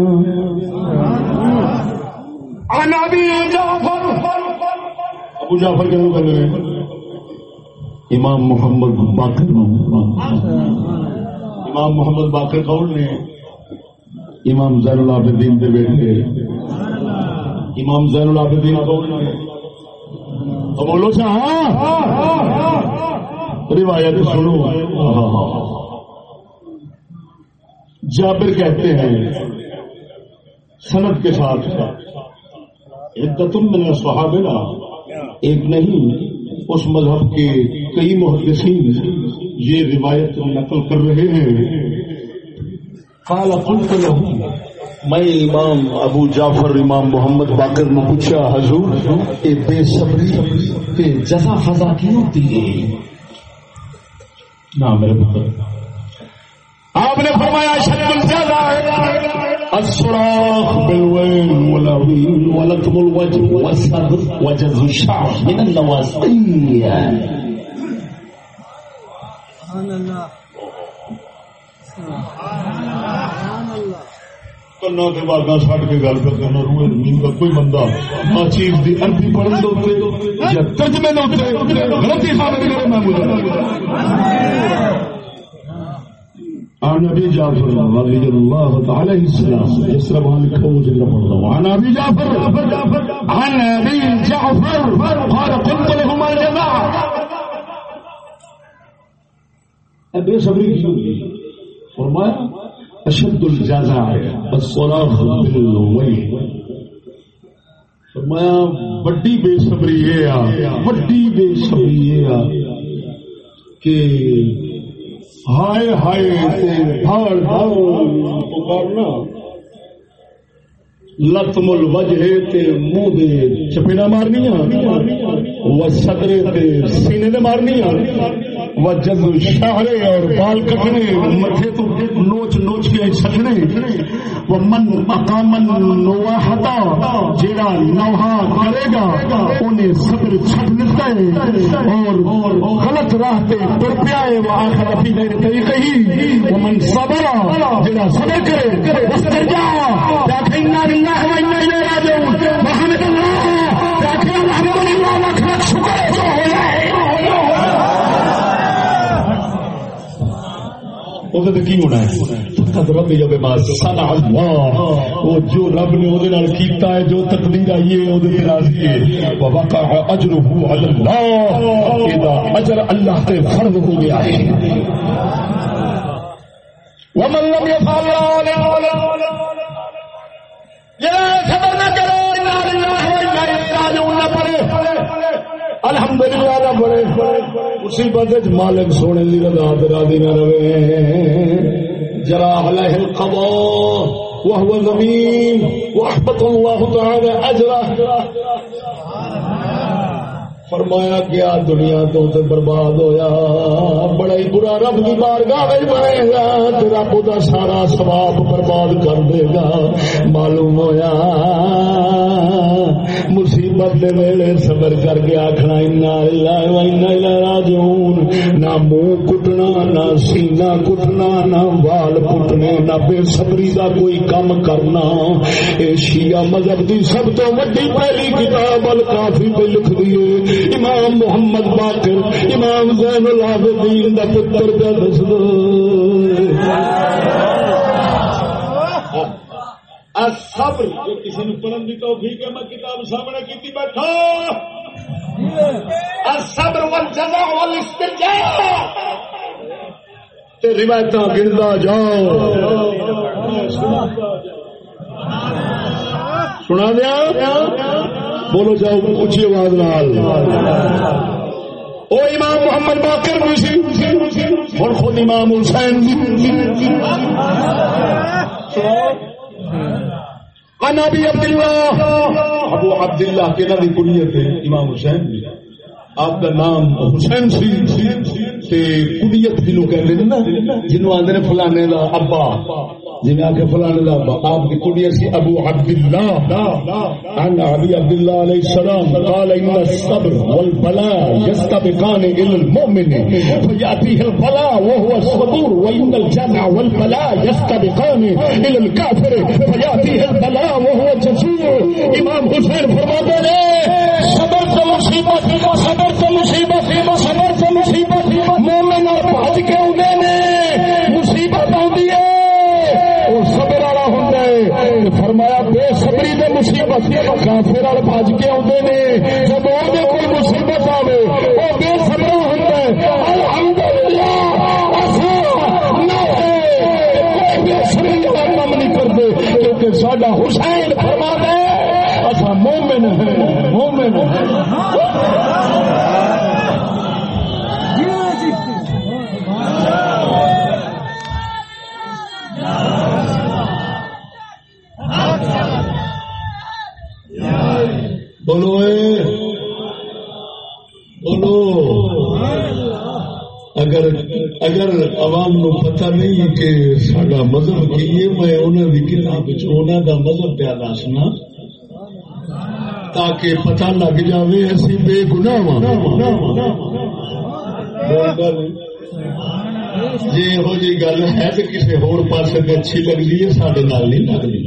ابو جعفر کیوں کر رہے ہیں؟ امام محمد باقر امام محمد باقر کون نے امام زین العابدین کے۔ بیٹے امام زین العابدین کون نے بولو سا ہاں روایت سنو جابر کہتے ہیں صنعت کے ساتھ میں نے صحابہ ایک نہیں اس مذہب کے کئی محدثین یہ روایت نقل کر رہے ہیں کالا قلت میں امام ابو جعفر امام محمد باقر نے پوچھا، حضور، اے بے صبری پہ جزا فضا کی ہوتی ہے؟ نہ میرے پتر۔ آپ نے فرمایا شد الجزا الصراخ بالويل والأويل ولكم الوجه والصدر وجز الشعر من النواصي سبحان الله کنا کے باغ چھٹ کے گل کر کرنا روئے زمین کا کوئی بندہ ماں چیز دی عربی پڑھن دے یا ترجمے دے غلطی ثابت کرے میں مجھے عن ابي جعفر رضي الله عليه السلام يسرب عن الكوز اللي فرضه عن ابي جعفر عن ابي جعفر قال قلت لهم الجماعه ابي صبري کی فرمایا اشد الجزاء الصراخ بالويل فرمایا وڈی بے صبری یہ آ وڈی بے صبری یہ آ کہ ہائے ہائے تے بھاڑ بھاڑ پکارنا، لتم الوجہ تے منہ دے چپیڑا مارنیاں، و صدرے تے سینے دے مارنیاں۔ و جب شہرے اور بال کٹنے متھے تو نوچ نوچ کے سکنے وہ من مقام نواحتا، جیڑا نوحا کرے گا، انہیں صبر چھٹ ملتا ہے اور غلط راہ تے تر پیا ہے، وہ آخر اپنی میرے طریقے ہی، وہ من صبر جیڑا صبر کرے استر جا جا انا للہ و انا الیہ راجعون محمد اللہ جا الحمدللہ وہ کی ہونا ہے؟ فقط رب جب مار صنع اللہ۔ وہ جو رب نے وہ نال کیتا ہے، جو تقدیر آئی ہے وہ تے راضی ہے۔ ووقع اجره علی اللہ۔ اذا اجر اللہ تے فرض ہو گیا ہے۔ ومن لم يفعل یہ خبر نہ کرو۔ الحمدللہ نہ پڑھے مصیبت مالک سونے دی رضا تے راضی نہ رہے۔ جرى عليه القضاء وهو ذميم واحبط الله تعالى اجره فرمایا گیا دنیا تو تے برباد ہویا۔ بڑا ہی برا رب کی بارگاہ وچ بنے گا تے رب دا سارا ثواب برباد کر دے گا۔ معلوم ہویا۔ مصیبت دے ویلے صبر کر کے آکھنا انا للہ و انا الیہ راجعون نہ منہ کٹنا نہ سینہ کٹنا نہ وال کٹنے نہ بے صبری دا کوئی کام کرنا اے شیعہ مذہب دی سب تو وڈی پہلی کتاب الکافی پہ لکھ دیے امام محمد باقر امام زین العابدین دا پتر کا دس صبر جو کسی نے پڑھن دی توفیق ہے، میں کتاب سامنے کیتی بیٹھا۔ الصبر والجزاء والاسترجاع تے روایتاں گندا جاؤ۔ سنا دیا؟ بولو جاؤ اچھی آواز نال۔ او امام محمد باقر بھی سی۔ اور خود امام حسین ان ابی عبداللہ، ابو عبداللہ کے نبی کنیت ہے، امام حسین آپ کا نام حسین سی۔ تے کنیت جنوں کہتے نا جنوں آدھے فلانے دا ابا۔ جن آ فلانے دا آپ کی کنیت سی ابو عبداللہ۔ ان ابی عبداللہ علیہ السلام، قال ان الصبر والبلاء يستبقان الى المؤمن فياتيه البلاء وهو الصبور، وان الجزع والبلاء يستبقان الى الكافر فياتيه البلاء وهو الجزور امام حسین فرماتے ہیں، صبر تو مصیبت، صبر تو مصیبت، صبر تو مصیبت، مومن اور بھج کے اندے نے مصیبت آتی ہے وہ صبر والا ہوتا ہے فرمایا بے صبری دے مصیبت کافر اور بھج کے آتے نے، جب وہ کوئی مصیبت آئے وہ بے صبر ہوتا ہے۔ کام نہیں کرتے، کیونکہ ساڈا حسین فرما دے اچھا مومن ہے مومن ہے اگر عوام نو پتہ نہیں کہ سڈا مذہب کی ہے، میں انہوں کی کتاب انہوں کا مذہب پیا دسنا تاکہ پتہ لگ جاوے اسی بے گناہ جی یہو جی گل ہے تو کسی ہور پاسے اچھی لگتی ہے سڈے نال نہیں لگتی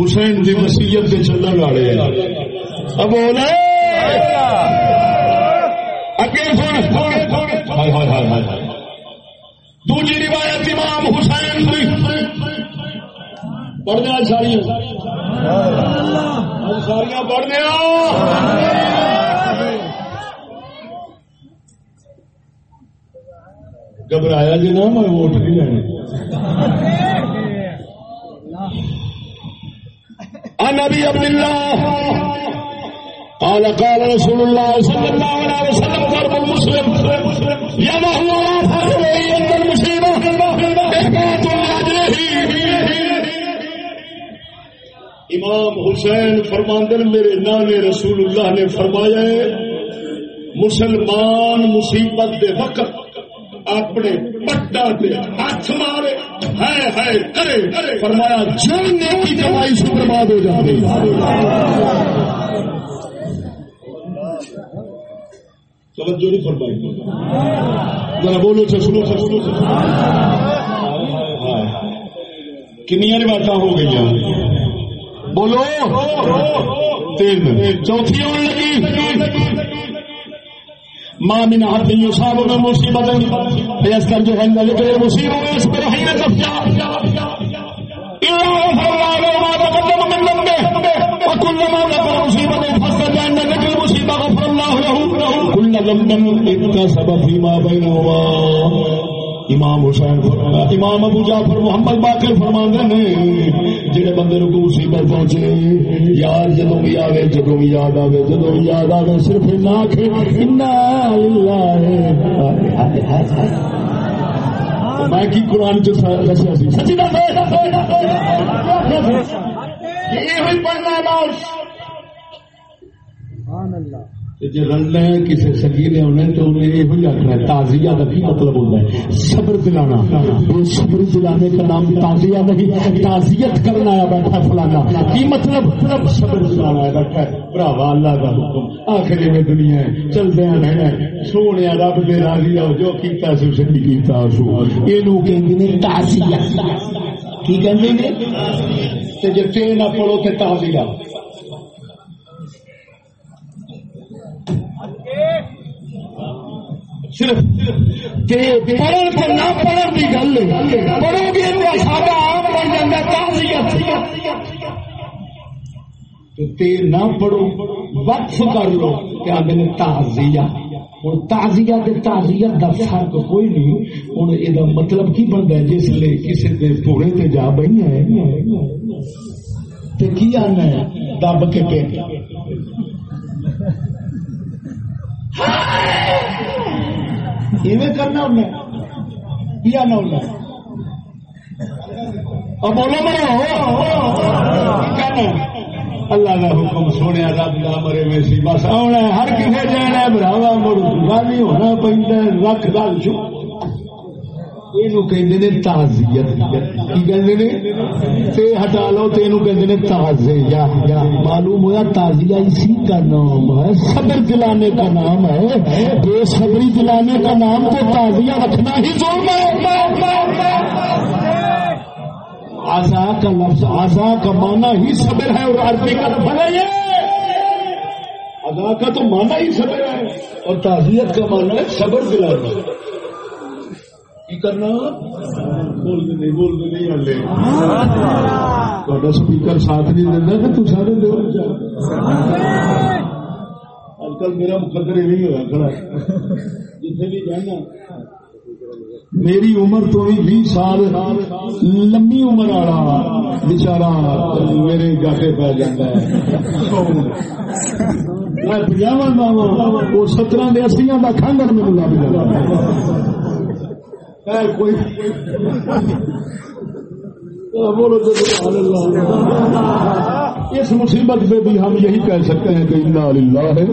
حسین کی مسیحت سے چلن والے ہیں۔ اب بولے۔ اگے دوجی روایت امام حسین پڑھنے ساری ہاں، ساریا پڑھنے گھبرایا جی نا میں ووٹ نہیں لینے۔ عن ابي عبد الله قال قال رسول الله صلى الله عليه وسلم ضرب المسلم يده على فخذه عند المصيبه احباط امام حسین فرماندن، میرے نانے رسول اللہ نے فرمایا ہے، مسلمان مصیبت دے وقت اپنے پٹا پہ ہاتھ مارے ہے ہے کرے۔ فرمایا جاننے کی کمائی سے برباد ہو جاتی توجہ نہیں فرمائی۔ ذرا بولو چا سنو چا سنو کنیا روایت ہو گئی بولو۔ تین۔ چوتھی آن لگی۔ ماں من حد یصاب میں مصیبت فیسکر جو ہے ذکر مصیبت اس پر ہی نفسا امام حسین امام ابو جعفر محمد باقر فرما نے، جڑے بندے کو مصیبت پہنچے، یار جدو بھی آوے جدو بھی یاد آوے جدو بھی یاد آوے، صرف نہ میں کی قرآن چاہیے سچی دس یہ پڑھنا اللہ جی رنڈا کسی سگی نے آنا تو انہیں یہ آخنا تازیا کا کی مطلب ہوتا ہے؟ صبر دلانا۔ صبر دلانے کا نام تازیا نہیں، تازیت کرنا آیا بیٹھا فلانا۔ کی مطلب؟ صبر دلانا ہے بیٹھا براوا اللہ کا حکم۔ آخر میں دنیا ہے۔ چلتے رہنا سونے رب دے راضی آؤ جو کیتا سو سکی کیتا سو۔ یہ تازیا کی کہ جی نہ پڑھو تو تازیا صرف پڑھن تو نہ پڑھن کی گل پڑھو گے تو سارا آم بن جاتا تعزیت نہ پڑھو، وقف کر لو کیا میں تازیا ہوں تازیا تازیت کا فرق کوئی نہیں۔ ہوں یہ مطلب کی بنتا ہے؟ جس لیے کسی کے پورے تے جا بہی ہے کی آنا ہے؟ دب کے پیٹ کرنا انہیں کیا نہ بولو اللہ کا حکم سونے رب کا مرے میں سی۔ بس آنا ہر کسی جانا براوا مرو۔ نہیں ہونا پہ رکھ دل چو ہٹا لو تازیا معلوم ہوا تازیا اسی کا نام ہے صبر دلانے کا نام ہے۔ بے صبری دلانے کا نام تو تازیا رکھنا ہی ظلم ہے۔ آزا کا لفظ، آزا کا مانا ہی صبر ہے اور عربی کا لفظ ہے یہ۔ ادا کا تو مانا ہی صبر ہے اور تعزیت کا مانا ہے صبر دلانا کی کرنا؟ بولتے نہیں بولتے نہیں ہلے سپیکر ساتھ نہیں دینا کہ تو سارے دو اج کل میرا مقدر نہیں ہوا کھڑا جتنے بھی جانا۔ میری عمر تو بھی بیس سال، لمبی عمر والا بچارا میرے گاٹے پہ جاتا ہے۔ میں پنجاب ہاں، وہ سترہ دے اسی ہاں کا کھانڈر میں ملا بھی کوئی اس مصیبت میں بھی ہم یہی کہہ سکتے ہیں کہ انا للہ ہے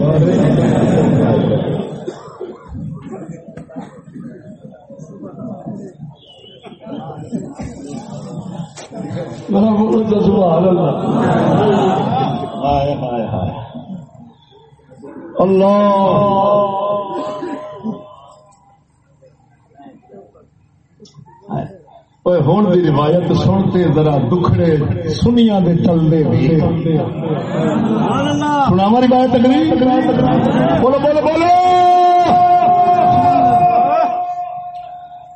اللہ۔ ہوں کی روایت سنتے ذرا دکھڑے سنیا دے چل چلتے سناوا روایت بولو بولو بولو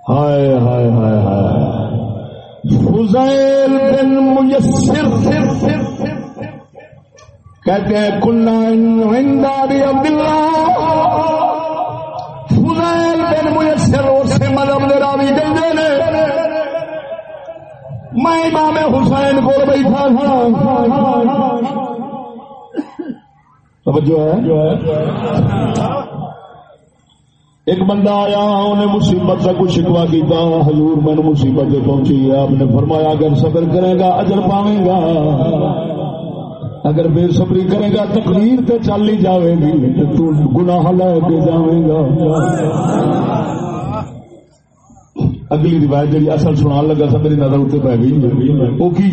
ہائے ہائے ہائے ہائے فضیل بن میسر کہتے ہیں کلنا عند عبد اللہ فضیل بن میسر اسے مذہب دے راوی کہندے نے میں امام حسین کو بیٹھا تھا توجہ ہے۔ ایک بندہ آیا انہیں مصیبت کا کچھ شکوا کیتا۔ حضور میں نے مصیبت جی پہنچی ہے۔ آپ نے فرمایا، اگر صبر کرے گا، اجر پاوے گا۔ اگر بے صبری کرے گا تقریر تے چل ہی جاوے گی۔ تو گناہ لے کے جاوے گا۔ اگلی روایت جی اصل سنا لگا سب میری نظر اتنے پی گئی۔ وہ کی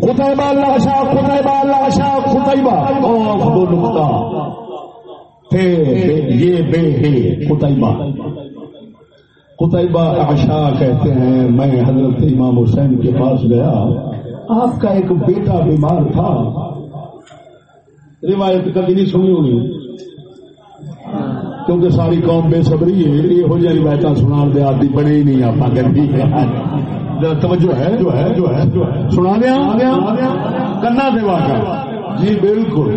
خطیبہ اللہ خطیبہ اللہ شاہ خطیبہ دو نقطہ۔ یہ بے ہے خطیبہ خطیبہ عشا کہتے ہیں، میں حضرت امام حسین کے پاس گیا۔ آپ کا ایک بیٹا بیمار تھا۔ روایت کبھی نہیں سنی ہونی۔ کیونکہ ساری قوم بے صبری ہے یہ روایت سنا دے آدھی بنے ہی نہیں آپ گندی توجہ ہے جو ہے جو ہے سنا دیا کرنا دے جی بالکل۔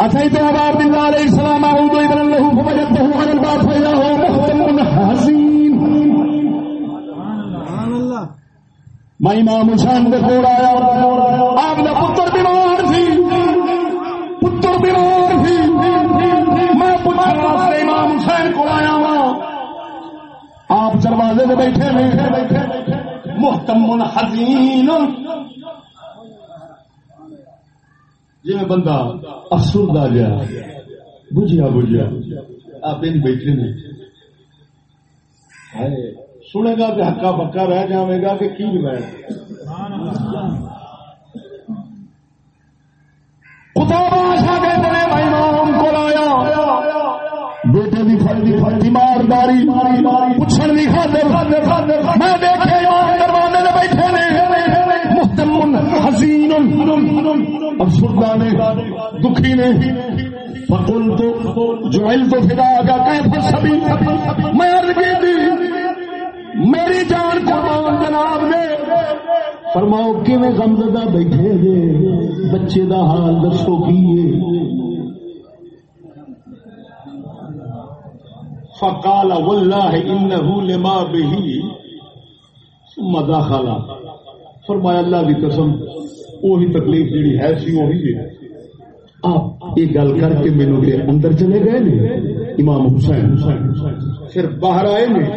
السلام اعوذ ابن فوجدته الباب فاذا هو مهتم حزين میں امام حسین کول آیا آپ کا پتر بیمار آپ دروازے میں بیٹھے محتم حزین۔ جی میں بندہ افسردہ گیا۔ بجیا بجیا آپ ان بیٹھے نے سنے گا کہ ہکا پکا رہ جائے گا کہ کی رہ۔ بیٹے کی فل کی فل بیمارداری پوچھنے کی خاطر میں دیکھے ایمان کروانے دروازے بیٹھے نے۔ محتم حسین افسردہ نے، دکھی نے۔ فقل تو، جو تو فدا کا کیف سبھی، میں عرض کی تھی میری جان قربان جناب نے فرماؤ کہ میں غمزدہ بیٹھے جے؟ بچے دا حال دسو کی فقال والله انه لما به ثم دخل. فرمایا اللہ کی قسم وہی تکلیف جیڑی ہے سی وہی ہے جی. آپ یہ گل کر کے مینو کے اندر چلے گئے نے؟ امام حسین. پھر باہر آئے نے؟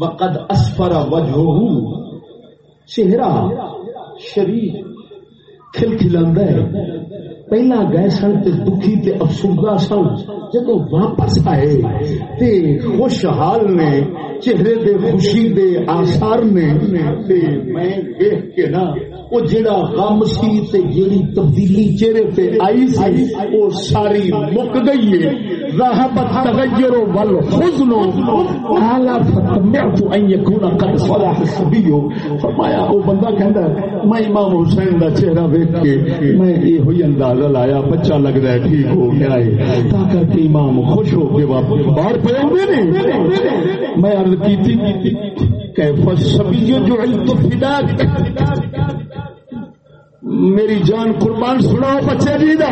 وقد اسفر وجہ چہرہ شریر کھل کھلاندہ ہے. پہلا گئے سن تے دکھی تے افسردہ سن. جدو واپس آئے تے خوشحال نے چہرے دے خوشی دے آثار نے میں دیکھ کے نا وہ جڑا غم سی تے جڑی تبدیلی چہرے تے آئی سی وہ ساری مک گئی ہے۔ ذهبت تغیر والحزن قال فتمعت ان يكون قد صلح الصبي فرمایا وہ بندہ کہندا ہے، میں امام حسین دا چہرہ دیکھ کے میں یہ ہوئی اندازہ لایا، بچہ لگ رہا ہے، ٹھیک ہو گیا ہے تا کر کے امام خوش ہو کے واپس باہر پہ ہوندے نے۔ میں عرض کی کیف الصبي جو علت میری جان قربان سناؤ بچے جی دا.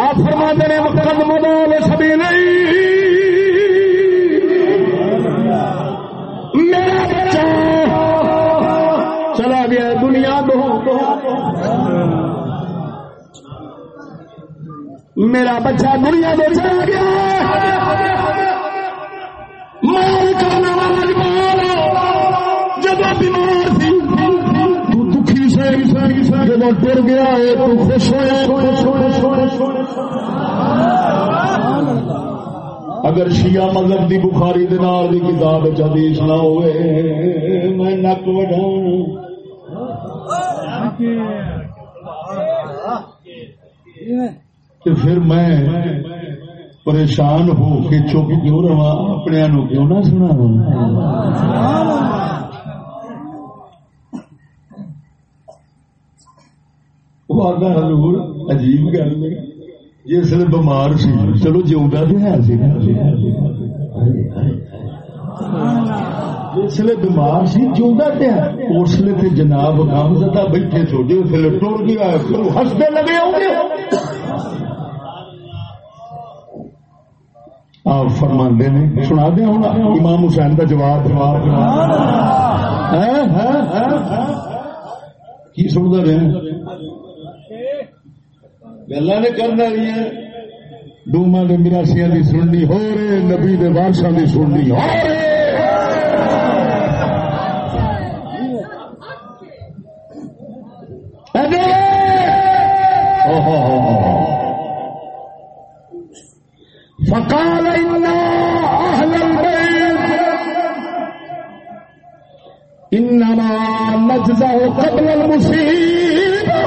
آپ فرما دے مقدم مدال سبھی نہیں. میرا بچہ چلا گیا دنیا دو. میرا بچہ دنیا دو چلا گیا. میں کرنا مجبور جب بیمار تھی جب ٹر گیا ہے تو خوش اگر شیعہ مذہب دی بخاری دنار دی کتاب حدیث نہ ہوئے، میں نک وڈا پھر میں پریشان ہو کے چپ کیوں رہا اپنے کیوں نہ سنا وہ آتا حضور عجیب گل جس نے بمار سی چلو جیوا تو ہے جس لیے بیمار سی جیوا تو ہے اس لیے جناب کام زدہ بیٹھے سو جس لیے ٹر گیا ہستے لگے ہوں گے آپ فرما نے، سنا دیا ہوں۔ امام حسین کا جواب۔ جواب کی سنتا رہے گلا نے کرنا رہی ہے۔ ڈوما نے مراسیا کی سننی، ہو رہے نبی دے وارساں کی سننی، ہو رہے فقال إن أهل البيت إنما نجزه قبل المصيبة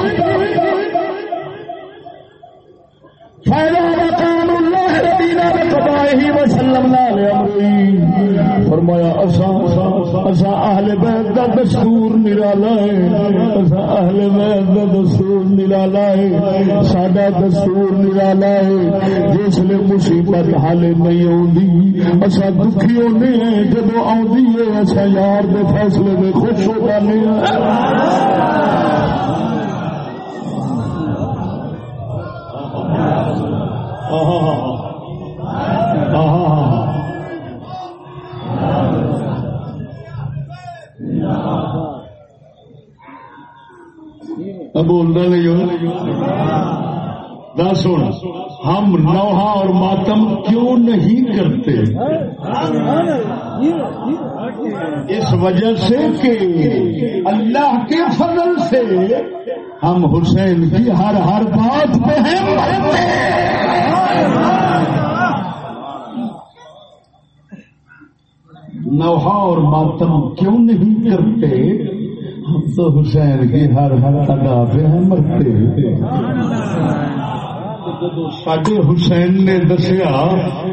فإذا مقام الله ربنا بقضائه وسلمنا لأمره. فرمایا اسا اہل بیت دا دستور نرالا ہے اسا اہل بیت دا دستور نرالا ہے ساڈا دستور نرالا ہے جس لے مصیبت حالے نہیں آوندی۔ اسا دکھی ہوندے ہیں جب آوندی ہے اسا یار دے فیصلے میں خوش ہو جانے ہیں۔ بولنا نہیں ہو دس ہوں ہم نوحا اور ماتم کیوں نہیں کرتے؟ اس وجہ سے کہ اللہ کے فضل سے ہم حسین کی ہر ہر بات پہ ہیں۔ نوحا اور ماتم کیوں نہیں کرتے؟ ہم تو حسین کی ہر ہر ادا پہ ہیں مرتے سڈے حسین نے دسیا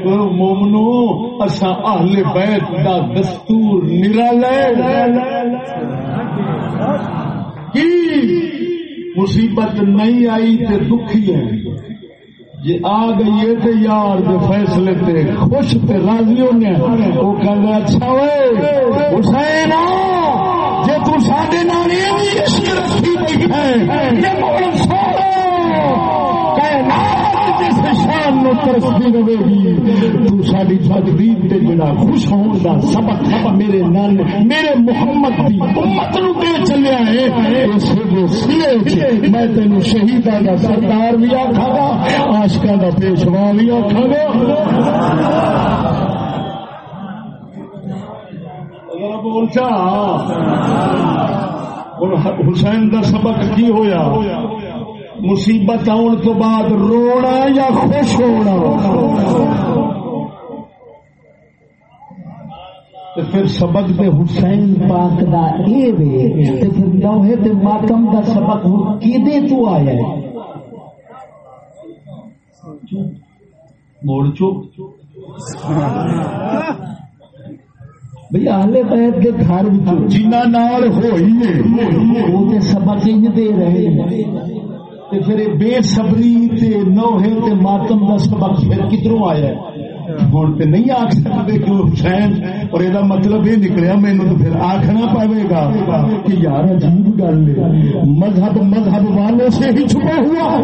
مومنو اصا اہل بیت دا دستور نرالا کی مصیبت نہیں آئی تے دکھی ہے؟ جی آ گئی ہے تے یار دے فیصلے تے خوش تے راضی ہونے۔ وہ کہنا اچھا ہوئے، حسین جی تو ساڈے نال یہ عشق رکھی بیٹھا ہے۔ یہ شان نو ترستی رہے گی، تو تقدیر تے جڑا خوش ہون دا سبق میرے نان میرے محمد دی امت نو دے چلیا ہے۔ اس دے وچ میں تینو شہیداں دا سردار بھی آکھاں گا عاشقاں دا پیشوا بھی آکھاں گا بول چا حسین دا سبق کی ہویا؟ مصیبت آن تو بعد رونا یا خوش ہونا؟ پھر سبق تے حسین پاک دا اے وے تے پھر لوہے تے ماتم دا سبق ہن کیدے تو آیا ہے؟ موڑ چوک بھئی اہل بیت کے گھر وچ جنہ نال ہوئی ہے وہ تے سبق انج دے رہے ہیں۔ تے پھر یہ بے صبری تے نوہے تے ماتم دا سبق پھر کدھروں آیا ہے؟ نہیں آخ سکتے کہ حسین اور مطلب یہ نکلیا مینو تو پھر آخنا پڑے گا کہ یار عجیب گل ہے۔ مذہب مذہب والوں سے ہی چھپا ہوا۔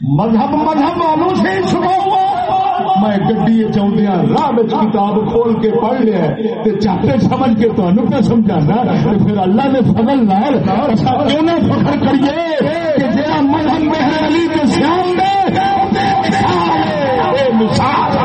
مذہب مذہب والوں سے ہی چھپا ہوا۔ میں گڈی چاہتے ہیں راہ کتاب کھول کے پڑھ لیا تے چاہتے سمجھ کے تمہیں پہ سمجھانا پھر اللہ نے فضل لال اچھا، کیوں نہ فخر کریے کہ جہاں مذہب مہر علی کے سیام دے مثال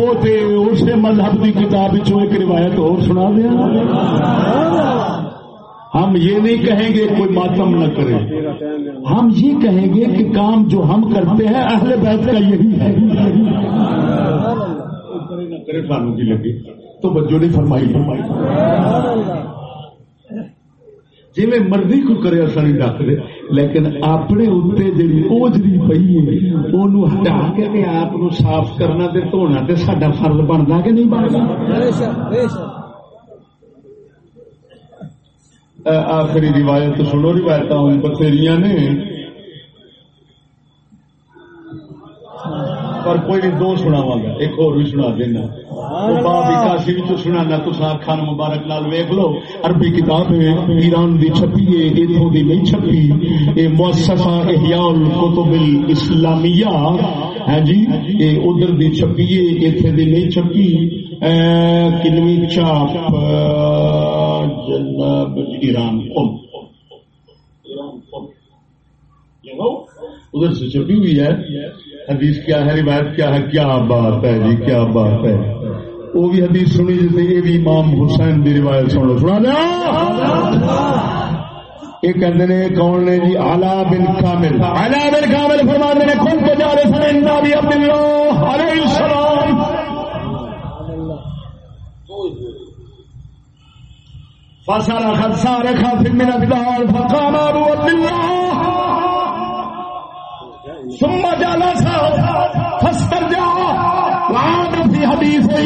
آخو تے اسے مذہب کی کتاب ایک روایت اور سنا دیا ہم یہ نہیں کہیں گے کوئی ماتم نہ کرے ہم یہ کہیں گے کہ کام جو ہم کرتے ہیں اہل بیت کا یہی ہے کرے سانو کی لگے تو بچوں نے فرمائی فرمائی جی میں مرضی کو کرے ایسا نہیں ڈاک دے لیکن اپنے اتنے جی اوجری پی ہے وہ ہٹا کے تے آپ نو صاف کرنا تے دھونا تے ساڈا فرض بنتا کہ نہیں بنتا آخری روایت سنو روایت بتھیریاں نے۔ پر کوئی نہیں دو سناوا گا ایک اور بھی سنا دینا۔ کاشی بھی سنا تو خان مبارک لال ویک لو۔ عربی کتاب ہے ایران دی چھپی ہے اتوں دی نہیں چھپی۔ یہ مؤسسہ احیاء الکتب الاسلامیہ۔ ہے جی ادھر دی چھپی ہے اتنے دی نہیں چھپی۔ کنوی چاپ جناب ایران قم ادھر سے چھپی ہوئی ہے۔ حدیث کیا ہے، روایت کیا ہے؟ کیا بات ہے جی کیا بات ہے؟ وہ بھی حدیث سنی جیسے یہ بھی امام حسین کی روایت سن لو۔ سنا دیا؟ یہ کہتے ہیں کون نے جی؟ آلہ بن کامل۔ آلہ بن کامل فرما نے، خود کو جا رہے سن بھی عبد اللہ علیہ السلام۔ فصل خسار خاف من الدار، فقام ابو عبد الله ثم جلس فاسترجع وعاد في حديثه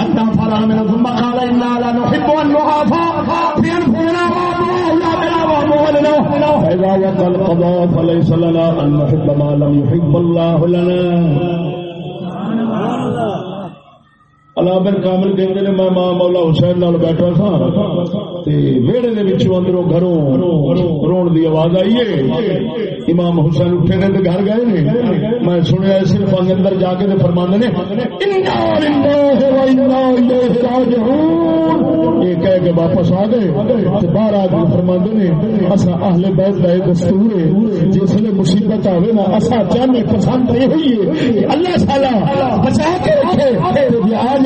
حتى فرغ من ثم قال إنا لا نحب أن نعافى في انفسنا فإذا وقع القضاء فليس لنا أن نحب ما لم يحب الله لنا۔ اللہ کامل کہتے ہیں میں ماں مولا حسین نال بیٹھا تھا ویڑے اندروں گھروں رون دی آواز آئی ہے۔ امام حسین اٹھے نے گھر گئے نے۔ میں سنیا صرف اندر جا کے فرما نے یہ کہہ کے واپس آ گئے۔ باہر آ کے فرما نے اصا اہل بیت کا دستور ہے، جس نے مصیبت آئے نا اصا چاہنے پسند یہ ہوئی ہے اللہ سالا بچا کے رکھے۔ آج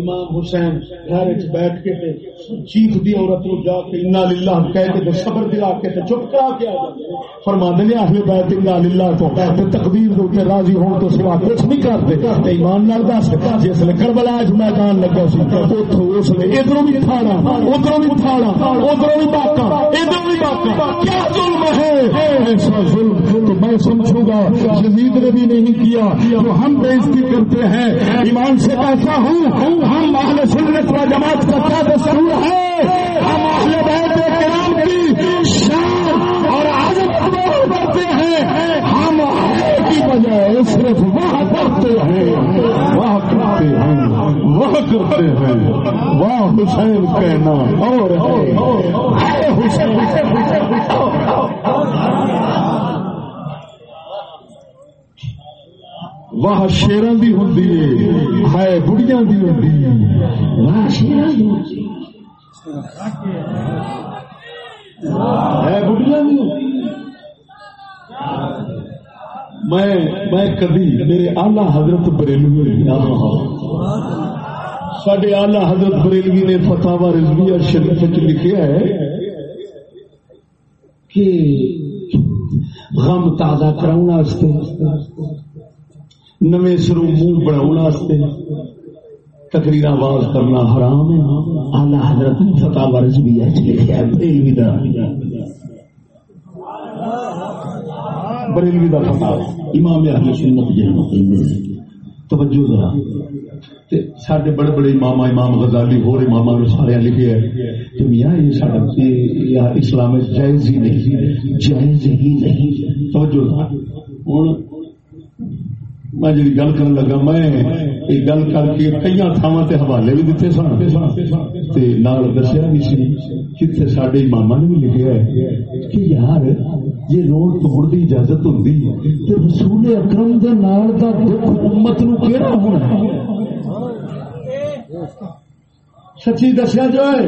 امام حسین گھر بیٹھ کے تے چیخ دی عورت نو جا کے انا للہ کہہ کے تے صبر دلا کے تے چپ کرا کے آ فرما دے اہل بیت انا للہ تو تے تقدیر دے اوپر راضی ہون تو سوا کچھ نہیں کرتے۔ تے ایمان نال دس، جس نے کربلا وچ میدان لگا سی، اوتھوں اس نے ادھروں بھی تھاڑا، ادھروں بھی تھاڑا، ادھروں بھی باقا، ادھروں بھی باقا۔ کیا ظلم ہے؟ ایسا ظلم تو میں سمجھوں گا یزید نے بھی نہیں کیا۔ تو ہم بےزتی کرتے ہیں، ایمان سے کہتا ہوں ہم اہل سنت و جماعت کا کیا ضرور ہے؟ ہم اہل بیت کرام کی شان اور عادت کرتے ہیں۔ ہم کی بجائے صرف وہ کرتے ہیں۔ وہ کرتے ہیں۔ وہ کرتے ہیں۔ واہ حسین کہنا اور حسین۔ واہ شیران دی ہوں ہے بڑیاں دی ہوں واہ شیران دی ہے بڑیاں دی میں میں کبھی میرے آلہ حضرت بریلوی سڈے آلہ حضرت بریلوی نے فتح رضویہ شریف لکھا ہے کہ غم تازہ کراؤ نویں سرو منہ بنا تقریر آواز کرنا حرام ہے۔ آلہ حضرت فتح ورز بھی ہے بریلوی دا۔ بریلوی دا فتح۔ امام اہل سنت توجہ ذرا۔ بڑے بڑے امام امام غزالی ہو امام نے سارے لکھے ہے۔ کہ میاں، یہ اسلام جائز ہی نہیں، جائز ہی نہیں۔ توجہ ہوں میں جی گل کر لگا، میں یہ گل کر کے کئی تھاواں تے حوالے بھی دیتے سن۔ دسیا بھی سی کتنے سڈے ماما نے بھی لکھا ہے کہ یار، یہ روڈ توڑ کی اجازت ہوتی تو رسول اکرم دے نال دا دکھ امت نو کیڑا ہونا سچی دسیا جو ہے،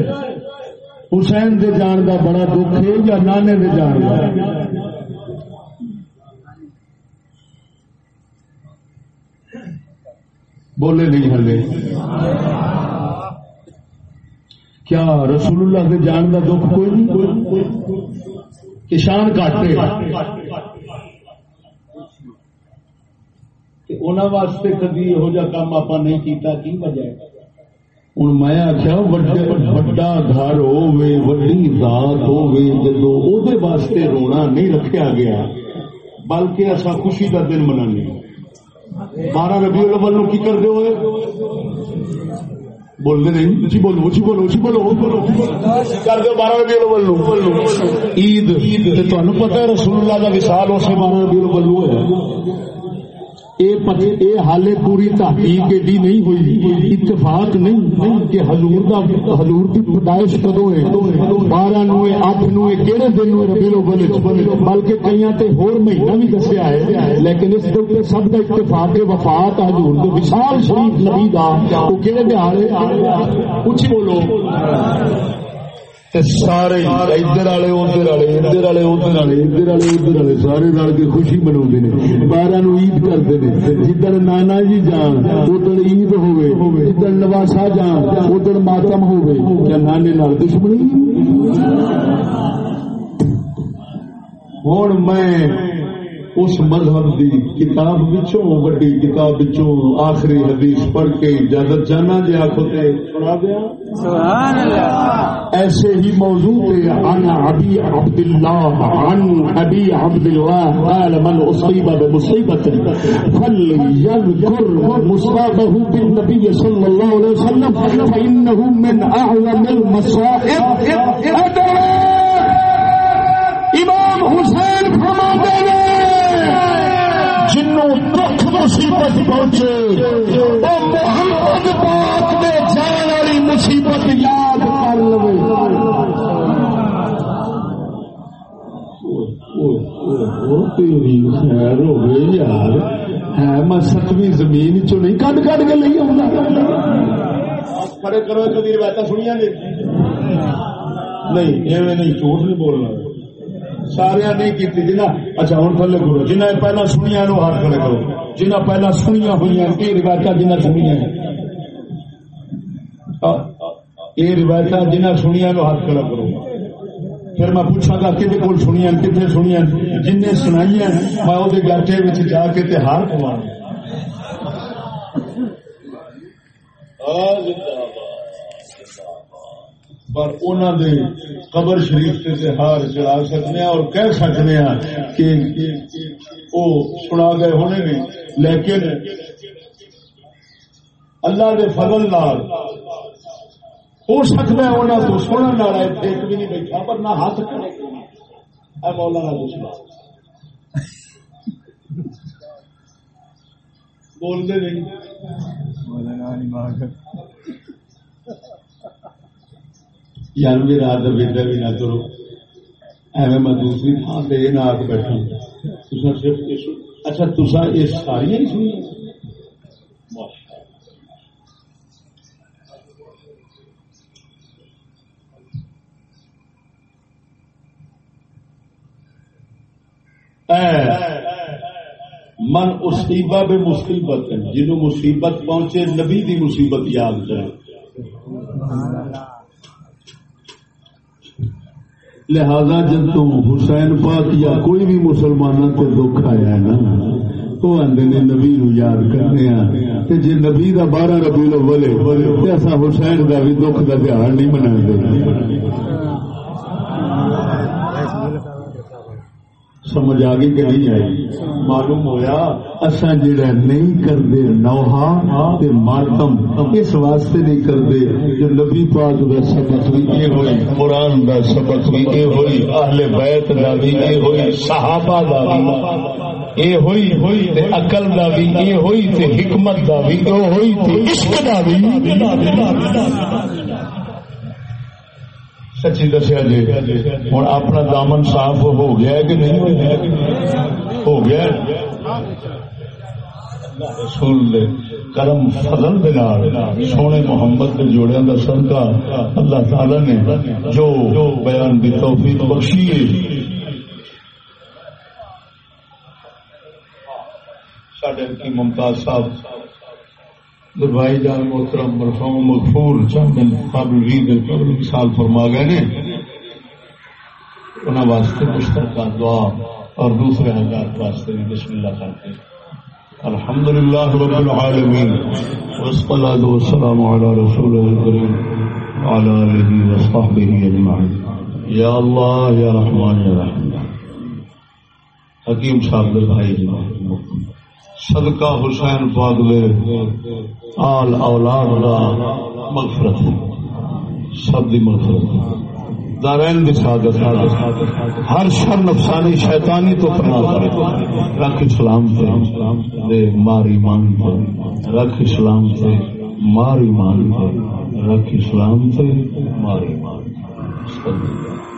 حسین دے جان دا بڑا دکھ ہے یا نانے دے جان کا بولے نہیں ہلے کیا رسول اللہ کے جان کا دکھ کوئی نہیں؟ کہ شان کاٹے انہوں واسطے کدی یہو جہ کام آپ نہیں کیتا، کی وجہ ہے؟ ہوں میں آخیا وڈا گھر ہوے وڈی ذات ہوے جدو وہ واسطے رونا نہیں رکھا گیا، بلکہ اصا خوشی کا دن منانے بارہ ربیع الاول نو کی کر دے ہوئے بولتے نہیں اچھی بولو اچھی بولو اچھی بولو بولو کر دو بارہ ربیع الاول نو عید عید تمہیں پتہ ہے رسول اللہ کا وصال اسے بارہ ربیع الاول نو ہے اے حالے پوری تحقیق ایڈی نہیں ہوئی، اتفاق نہیں کہ حضور دا حضور کی پیدائش کدو ہے؟ بارہ نو اٹھ نو کہڑے دن نو بلے بلکہ کئی تے ہور مہینہ بھی دسیا ہے، لیکن اس کے سب کا اتفاق ہے، وفات حضور دے۔ وشال شریف نبی دا، وہ کہڑے دہاڑے کچھ بولو۔ سارے ادھر والے ادھر والے ادھر والے ادھر والے ادھر والے ادھر والے سارے رل کے خوشی منا بارہ نو عید کرتے ہیں جدھر نانا جی جان ادھر عید ہوئے جدھر نواسا جان ادھر ماتم ہوئے کیا نانے نال دشمنی ہوں میں اس مذہب دی کتاب بچوں وڈی کتاب بچوں آخری حدیث پڑھ کے اجازت جانا جی آخو تے سنا دیا؟ سبحان اللہ۔ ایسے ہی موضوع تے عن ابی عبد اللہ عن ابی عبد اللہ قال من اصیب بمصیبت فلیذکر مصابه بالنبی صلی اللہ علیہ وسلم فإنه من اعظم المصائب۔ امام حسین فرما دے دکھ مصیبت پہنچے۔ وہ محمد پاک دے جان والی مصیبت یاد کر لو خیر ہو گئی یار ہے میں ستویں زمین چ نہیں کڈ کڈ کے لے کھڑے کرو روایت سنیا نے نہیں ایویں نہیں جھوٹ نہیں بولنا۔ سارا نہیں کی جنا اچھا ہوں تھلے کرو جنہ پہلا سنیا نو ہاتھ کھڑے کرو جنہ پہلا سنیا ہوئی یہ روایت جنہ سنیا یہ روایت جنہ سنیا نو ہاتھ کھڑا کرو پھر میں پوچھا گا کہ کول سنیا کتنے سنیا جن سنائی میں وہ گاٹے جا کے ہار پوا پر انہوں نے قبر شریف سے ہار چڑھا سکنے ہاں اور کہہ سکنے ہیں کہ وہ سنا گئے ہونے نے لیکن اللہ کے فضل نال ہو سکتا ہے انہوں تو سننے والا ایک بھی نہیں بیٹھا، پر نہ ہاتھ کھڑے۔ اے مولانا جی، دوسرا بولتے نہیں۔ یار میرا ادب ادھر بھی نہ کرو ایویں میں دوسری تھان سے اچھا، یہ نہ آ کے بیٹھا تسا صرف اچھا تسا یہ ساری ہی سنی من اسیبہ بے مصیبت جنہوں مصیبت پہنچے، نبی دی مصیبت یاد کرے۔ لہذا جب تم حسین پاک یا کوئی بھی مسلمان کو دکھ آیا ہے نا، تو آدھے نے نبی نو یاد کرنے جی نبی کا بارہ ربی لو بولے اصا حسین کا بھی دکھ کا تہوار نہیں منا سمجھ آ گئی کہ نہیں آئی؟ معلوم ہوا اصا جڑا نہیں کرتے نوہا ماتم اس واسطے نہیں کرتے جو نبی پاک کا سبق بھی یہ ہوئی، قرآن کا سبق بھی یہ ہوئی، اہل بیت کا بھی یہ ہوئی، صحابہ کا بھی یہ ہوئی ہوئی تے عقل دا بھی یہ ہوئی، تے حکمت دا بھی یہ ہوئی، تے عشق دا بھی سچی دسیا جی۔ ہوں اپنا دامن صاف ہو گیا ہے کہ نہیں ہو گیا؟ رسول دے کرم فضل دے سونے محمد کے جوڑے کا صدقہ اللہ تعالی نے جو بیان کی توفیق بخشی ہے۔ سڈے کی ممتاز صاحب بھائی جان محترم، مرحوم مغفور چاند قابل قبل سال فرما گئے نے۔ انہوں واسطے مشترکہ دعا اور دوسرے حضرات واسطے بھی بسم اللہ کرتے الحمد للہ رب العالمین، والصلاة والسلام على رسول الكريم وعلى آله وصحبه أجمعين یا اللہ، یا رحمان یا رحمان حکیم صاحب دے بھائی جی صدقہ حسین پاک دے آل اولاد دا مغفرت، سب دی مغفرت۔ دارین دی سعادت ہر شر نفسانی شیطانی تو پناہ کرے۔ رکھ اسلام تے، دے ماری مان تے۔ رکھ اسلام تے ماری مان تے۔ رکھ اسلام تے ماری مان تے۔